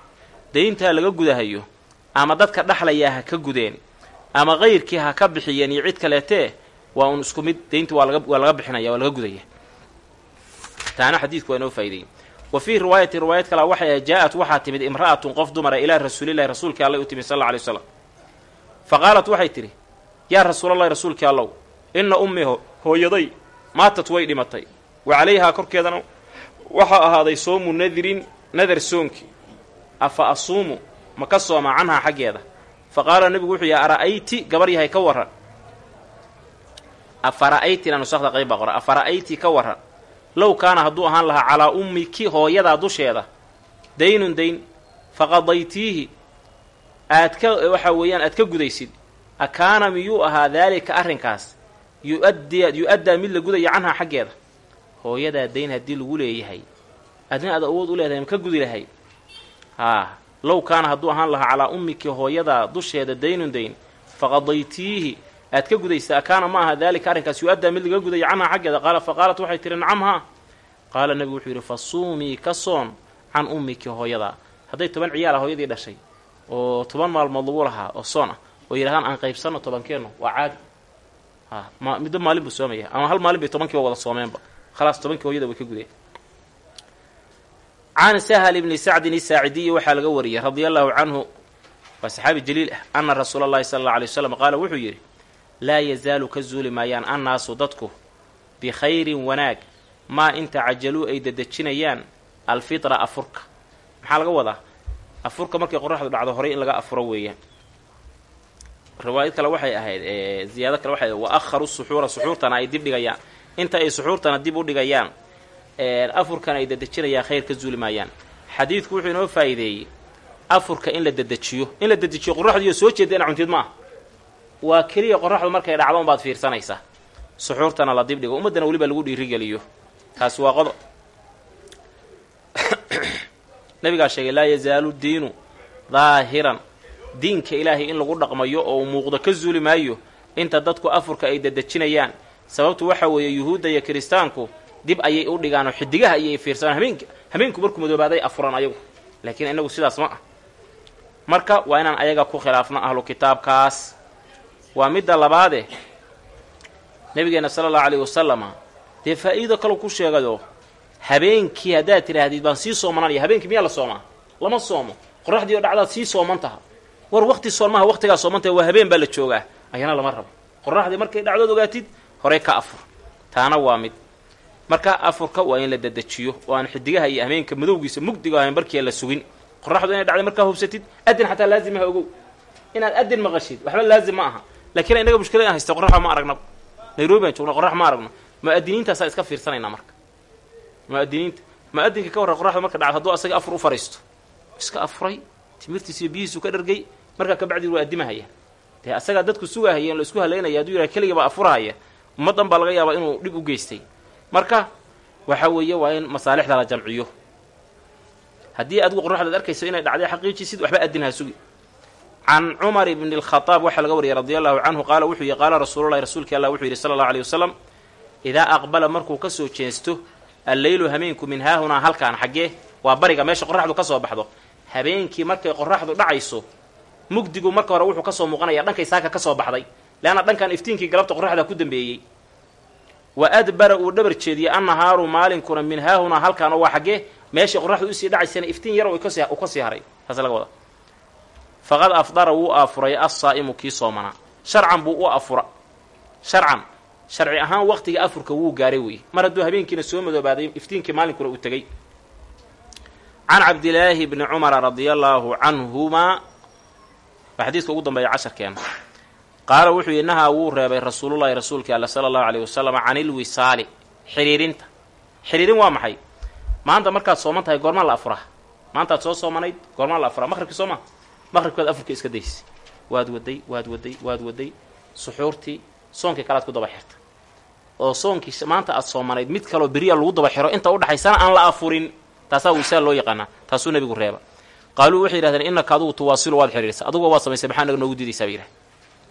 dayntaa laga gudahayo ama dadka dhexlayaa ha ka gudeen ama kayrkii ha ka bixiyeen iyo cid kaleetee waa un isku mid dayntii waa laga bixinaya waa laga gudaya. Taana xadiidku waa inoo faa'ideeyey. Wa fii riwaayati riwaayad kalea waxay ahay jaa-at waxaa timid imra'atun qof dumara ilaa rasuulillahi rasuulkii allay u timid sal alla alay waslam fa qaalat waxay tidhi yaa rasuulallahi rasuulkii allow inna ummii hooyaday maatat way dhimatay. Wa calayhaa korkeedana waxaa ahaaday soomu nadirin nadar soonkii afa asuumu? Ma ka soomaa canhaa xaggeeda? Fa qaala nebigu wuxuu yihi ara'ayti? Gabar yahay ka warran. Afara'aytina nusakda qayb baa qora afara'ayti? ka warran. Low kaana hadduu ahaan lahaa calaa ummiki hooyadaa dusheeda. Daynun dayn. Faqadaytiihi? Aad ka waxaa weeyaan aad ka gudaysid. Akaana miyuu ahaa daalika arrinkaas? Yuaddiya yu-addaa mid la gudaya canhaa xaggeeda. Hooyadaa dayn haddii lagu leeyahay. Adna aad awood u leedahay ma ka gudi haa low kaana hadduu ahaan lahaa calaa ummiki hooyadaa dusheeda daynun dayn faqadaytiihi aad ka gudaysa akaana ma aha daalika arrinkaas yu-addaa mid laga gudaya canhaa xaggeeda? Qaala fa qaalat waxay tihi nacam haa qaala nebigu wuxuu yidhi fa suumii ka soon can ummiki hooyadaa hadday toban ciyaala hooyadii dhashay oo toban maalmood lagu lahaa oo soon ah oo yidhahdaan aan qaybsanno tobankeennu waa caadi. Ha ma middo maalin buu soomaya ama hal maalin bay tobankiiba wada soomeenba. Khalaas tobankii hooyada way ka gudeen can sahal ibni sacdin isaacidiyi waxaa laga wariyey radia allahu canhu waa saxaabi jaliil ah ana rasuula allahi sala alla alay qaala wuxuu yidhi laa yazaalu ka zuuli maayaan annaasu dadku bikhayrin wanaag maa inta cajaluu ay dedejinayaan alfitra afurka maxaa laga wadaa afurka markay qoraxdu dhacdo horay in laga afuro weeyaan riwaayad kale waxay ahayd ziyaado kale waxay wa akharu suxuura suxuurtana ay dib dhigayaan inta ay suxuurtana dib u dhigayaan afurkana ay dedejinayaan khayr ka zuuli maayaan xadiidku wuxuu inoo faa'iideeyey afurka in la dedejiyo in la dedejiyo qoraxdiiyo soo jeeda ina cuntid ma ah waa keliya qoraxdu markay dhacdo unbaad fiirsanaysaa suxuurtana la dib dhigo ummaddana weliba lagu dhiirigeliyo. Taasi waa qodob. [COUGHS] Nabigaa sheegay laa yazaalu diinu daahiran. Diinka ilaahay in lagu dhaqmayo oo muuqdo ka zuuli maayo inta dadku afurka ay dedejinayaan sababtu waxa weeye yuhuudda iyo kiristaanku dib ayay u dhigaan oo xidigaha ayay fiirsadaan. Habeenk habeenku markuu madoobaaday afuran ayagu. Laakiin inagu sidaas ma ah marka waa inaan ayaga ku khilaafno ahlu kitaabkaas. Waa midda labaade. Nabigeena sala allahu alayhi wasalama dee faa'iido kalau ku sheegayo habeenkii haddaad tidhaahdid baan sii soomananaya habeenkii miyaa la soomaa? Lama soomo. Qoraxdii oo dhacdaad sii sooman taha. War waqti soonmaha waqtigaa soomantaha waa habeen baa la joogaa. Ayana lama rabo. Qoraxdii markay dhacdood ogaatid horey ka afur. Taana waa mid marka afurka waa in la dedejiyo oo aan xidigaha iyo hameenka madowgiisa mugdiga ahayn barkiia la sugin. Qoraxdu inay dhacday markaa hubsatid adin xataa laazimaha ogow. Inaad adin maqashid waxba laazim ma aha. Laakiin inaga mushkilad an haysta qoraxa ma aragnaba nairobi aan joogna qorax ma aragno. Mu'adiniintaasaa iska fiirsanaynaa marka. Mu'adiniinta mu'adinka ka warra qoraxda marka dhacdo hadduu asaga afur u fariisto. Iska afuray timirtiisa iyo biyihiisu ka dhargay markaa kabacdi waa addimahaya dee asagaa dadku sugahaya in la isku halaynaya hadduu yaraha keligaba afurahaya ummaddan baa laga yaabaa inuu dhib u geystay marka waxa weeye waa in masaalixda la jamciyo. Haddii adigu qoraxdaad arkayso inay dhacday xaqiijisid waxba adinha sugi. Can cumar bni alkhadaab waxaa laga wariyay radi allahu canhu qaala wuxuu yihi qaala rasuululahi rasuulkii allah wuxuu yidhi sala allahu aleyh wasalam idaa aqbala markuu ka soo jeensto alleylu hameenku min haahunaa halkaan xaggee waa bariga meesha qoraxdu ka soo baxdo. Habeenkii markay qoraxdu dhacayso mugdigu marka hore wuxuu ka soo muuqanaya dhankay saaka ka soo baxday. Leanna dhankan iftiinkii galabta qoraxda ku dambeeyey wa adbara uu dhabar jeediyey annahaaru maalinkuna min haahunaa halkaan oo waa xaggee meeshai qoraxdu u sii dhacaysana iftiin yar uu ka sii haray. Taas laga wada. Faqad afdara wuu aafuray assaa'imu kii soomanaa sharcan buu u afura. Sharcan. Sharci ahaan waqtiga afurka wuu gaaray weeye mar hadduu habeenkiina soo madoobaaday iftiinkii maalinkuna uu tegey can cabdilaahi bni cumara radia allaahu canhumaa. Waa xadiiska ugu dambeeya casharkeena qaala wuxuu yidhi nahaa wuu reebay rasuulullahi rasuulkii alla sala allahu aleyh wasalam can ilwisaali xidhiirinta xidhiirin waa maxay? Maanta markaad sooman tahay goormaa la afuraa maantaad soo soomanayd goormaa la afuraa maqribkii sooma maqribkaad afurka iska daysay waad waday waad waday waad waday. Suxuurtii soonkii kalead ku daba xirta. Oo soonkii maanta aad soomanayd mid kaloo beriya lagu daba xiro inta udhaxaysana aan la afurin. Taasaa wisaal loo yaqaanaa. Taasuu nebigu reeba. Qaaluu waxay yidhahdeen innaka adugu tuwaasilu waad xidhiirsa aduguba waad samaysay maxaa naga noogu diidaysaa? Bay yidhahdeen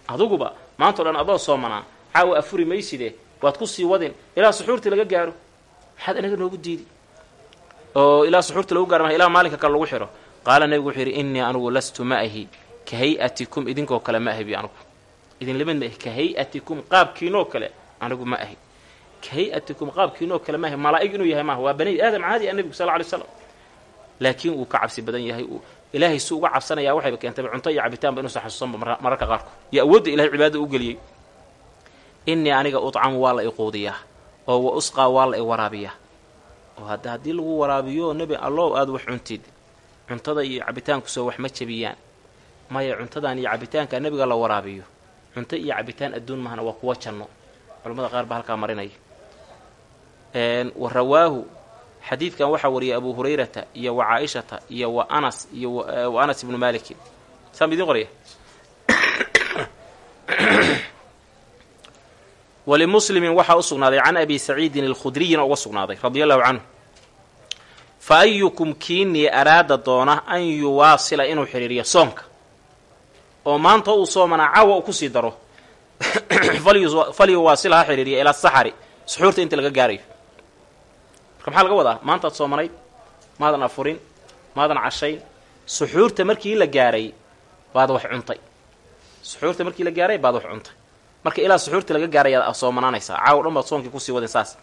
aduguba maantao dhan adoo soomanaa caawa afuri mayside waad ku sii wadin. Ilaa suxuurtii laga gaaro. Maxaad inaga noogu diidi. Oo ilaa suxuurtii lagu gaaro ilaa maalinka kale lagu xidho qaala nebigu wuxuu yidhi innii anugu lastu ma ahi ka hay'atikum idinkoo kale ma ahi bi anugu idin la mid ma ahi. Ka hay'atikum qaabkiinoo kale anigu ma ahi. Ka hay'atikum qaabkiinoo kale ma ahi. Malaa'ig inuu yahay maaha. Waa bani aadam caadi a nebigu sal lla ly slam laakiin uu ka cabsi badan yahay. Ilaahay si uga cabsanaya waxayba keentayba cunto iyo cabitaanba inuusan xasuusanba mararka qaarkood. Iyo awoodda ilahay cibaadada u geliyey. Innii aniga udcamu waa la iquudiyaa oo wa usqaa waa la i oo hadda haddii lagu waraabiyo nebi allow aada wax cuntid. Cuntada iyo cabitaankusoo wax ma jebiyaan. Maya cuntadan iyo cabitaanka nebiga la waraabiyo. Cunto iyo cabitaan adduun mahana waa kuwa janno. Culamada qaar baa halkaa marinaya. Wa xadiidkan waxaa wariyay abu hurayrata iyo wa caaishata iyo wa anas iyo wa anas ibnu malikin saam idiin qorya [COUGHS] walimuslimin waxaa u sugnaaday can abi saciidin alkhudriyina uga sugnaaday radia allahu canhu. Fa ayukum kiinii araada doona an yuwaasila inuu xidhiiriyo soonka oo maanta uu soomanaa caawa uu ku sii daro [COUGHS] falyuwaasila ha xidhiiriya ilaa saxari suxuurta inta laga gaarayo marka maxaa laga wadaa? Maantaad soomanayd maadan afurin maadan cashayn suxuurta markii la gaaray baad wax cuntay. Suxuurta markii la gaaray baad wax cuntay. Marka ilaa suxuurta laga gaarayaad soomanaanaysaa. Caawa dhan baad soonkii ku sii wadeen saas.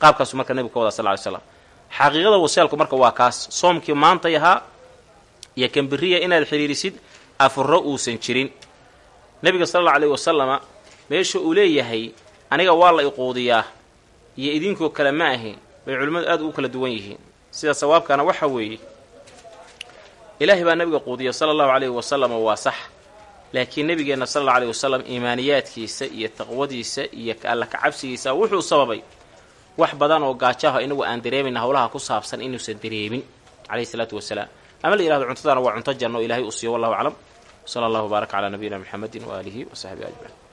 Qaabkaasu marka nebigu ka wadaa sal ly slam xaqiiqada wasaalku marka waa kaas. Soomkii maantay ahaa iyo kambiriya inaad xidhiirisid afurro uusan jirin. Nebiga sal alla aleyhi wasalama meesha uu leeyahay aniga waa la iquudiyaa iyo idinkoo kale ma ahi bay culimmadu aad ugu kala duwan yihiin. Sida sawaabkana waxa weeye ilaahay baa nebiga quudiya sala allahu caleyhi wasalama waa sax. Laakiin nebigeenna sala allau aleyhi wasalam iimaaniyaadkiisa iyo taqwadiisa iyo alla kacabsigiisa wuxuu sababay wax badan oo gaajaho inagu aan dareemayna howlaha ku saabsan inuusan dareemin caleyhi salaatu wasalaam ama la yihahdo cuntadana waa cunto janno o ilaahay uu siiyo wallahu aclam. Sala allahu baaraka calaa nabiyina muxamedin waaalihi wa saxbihi ajmaciin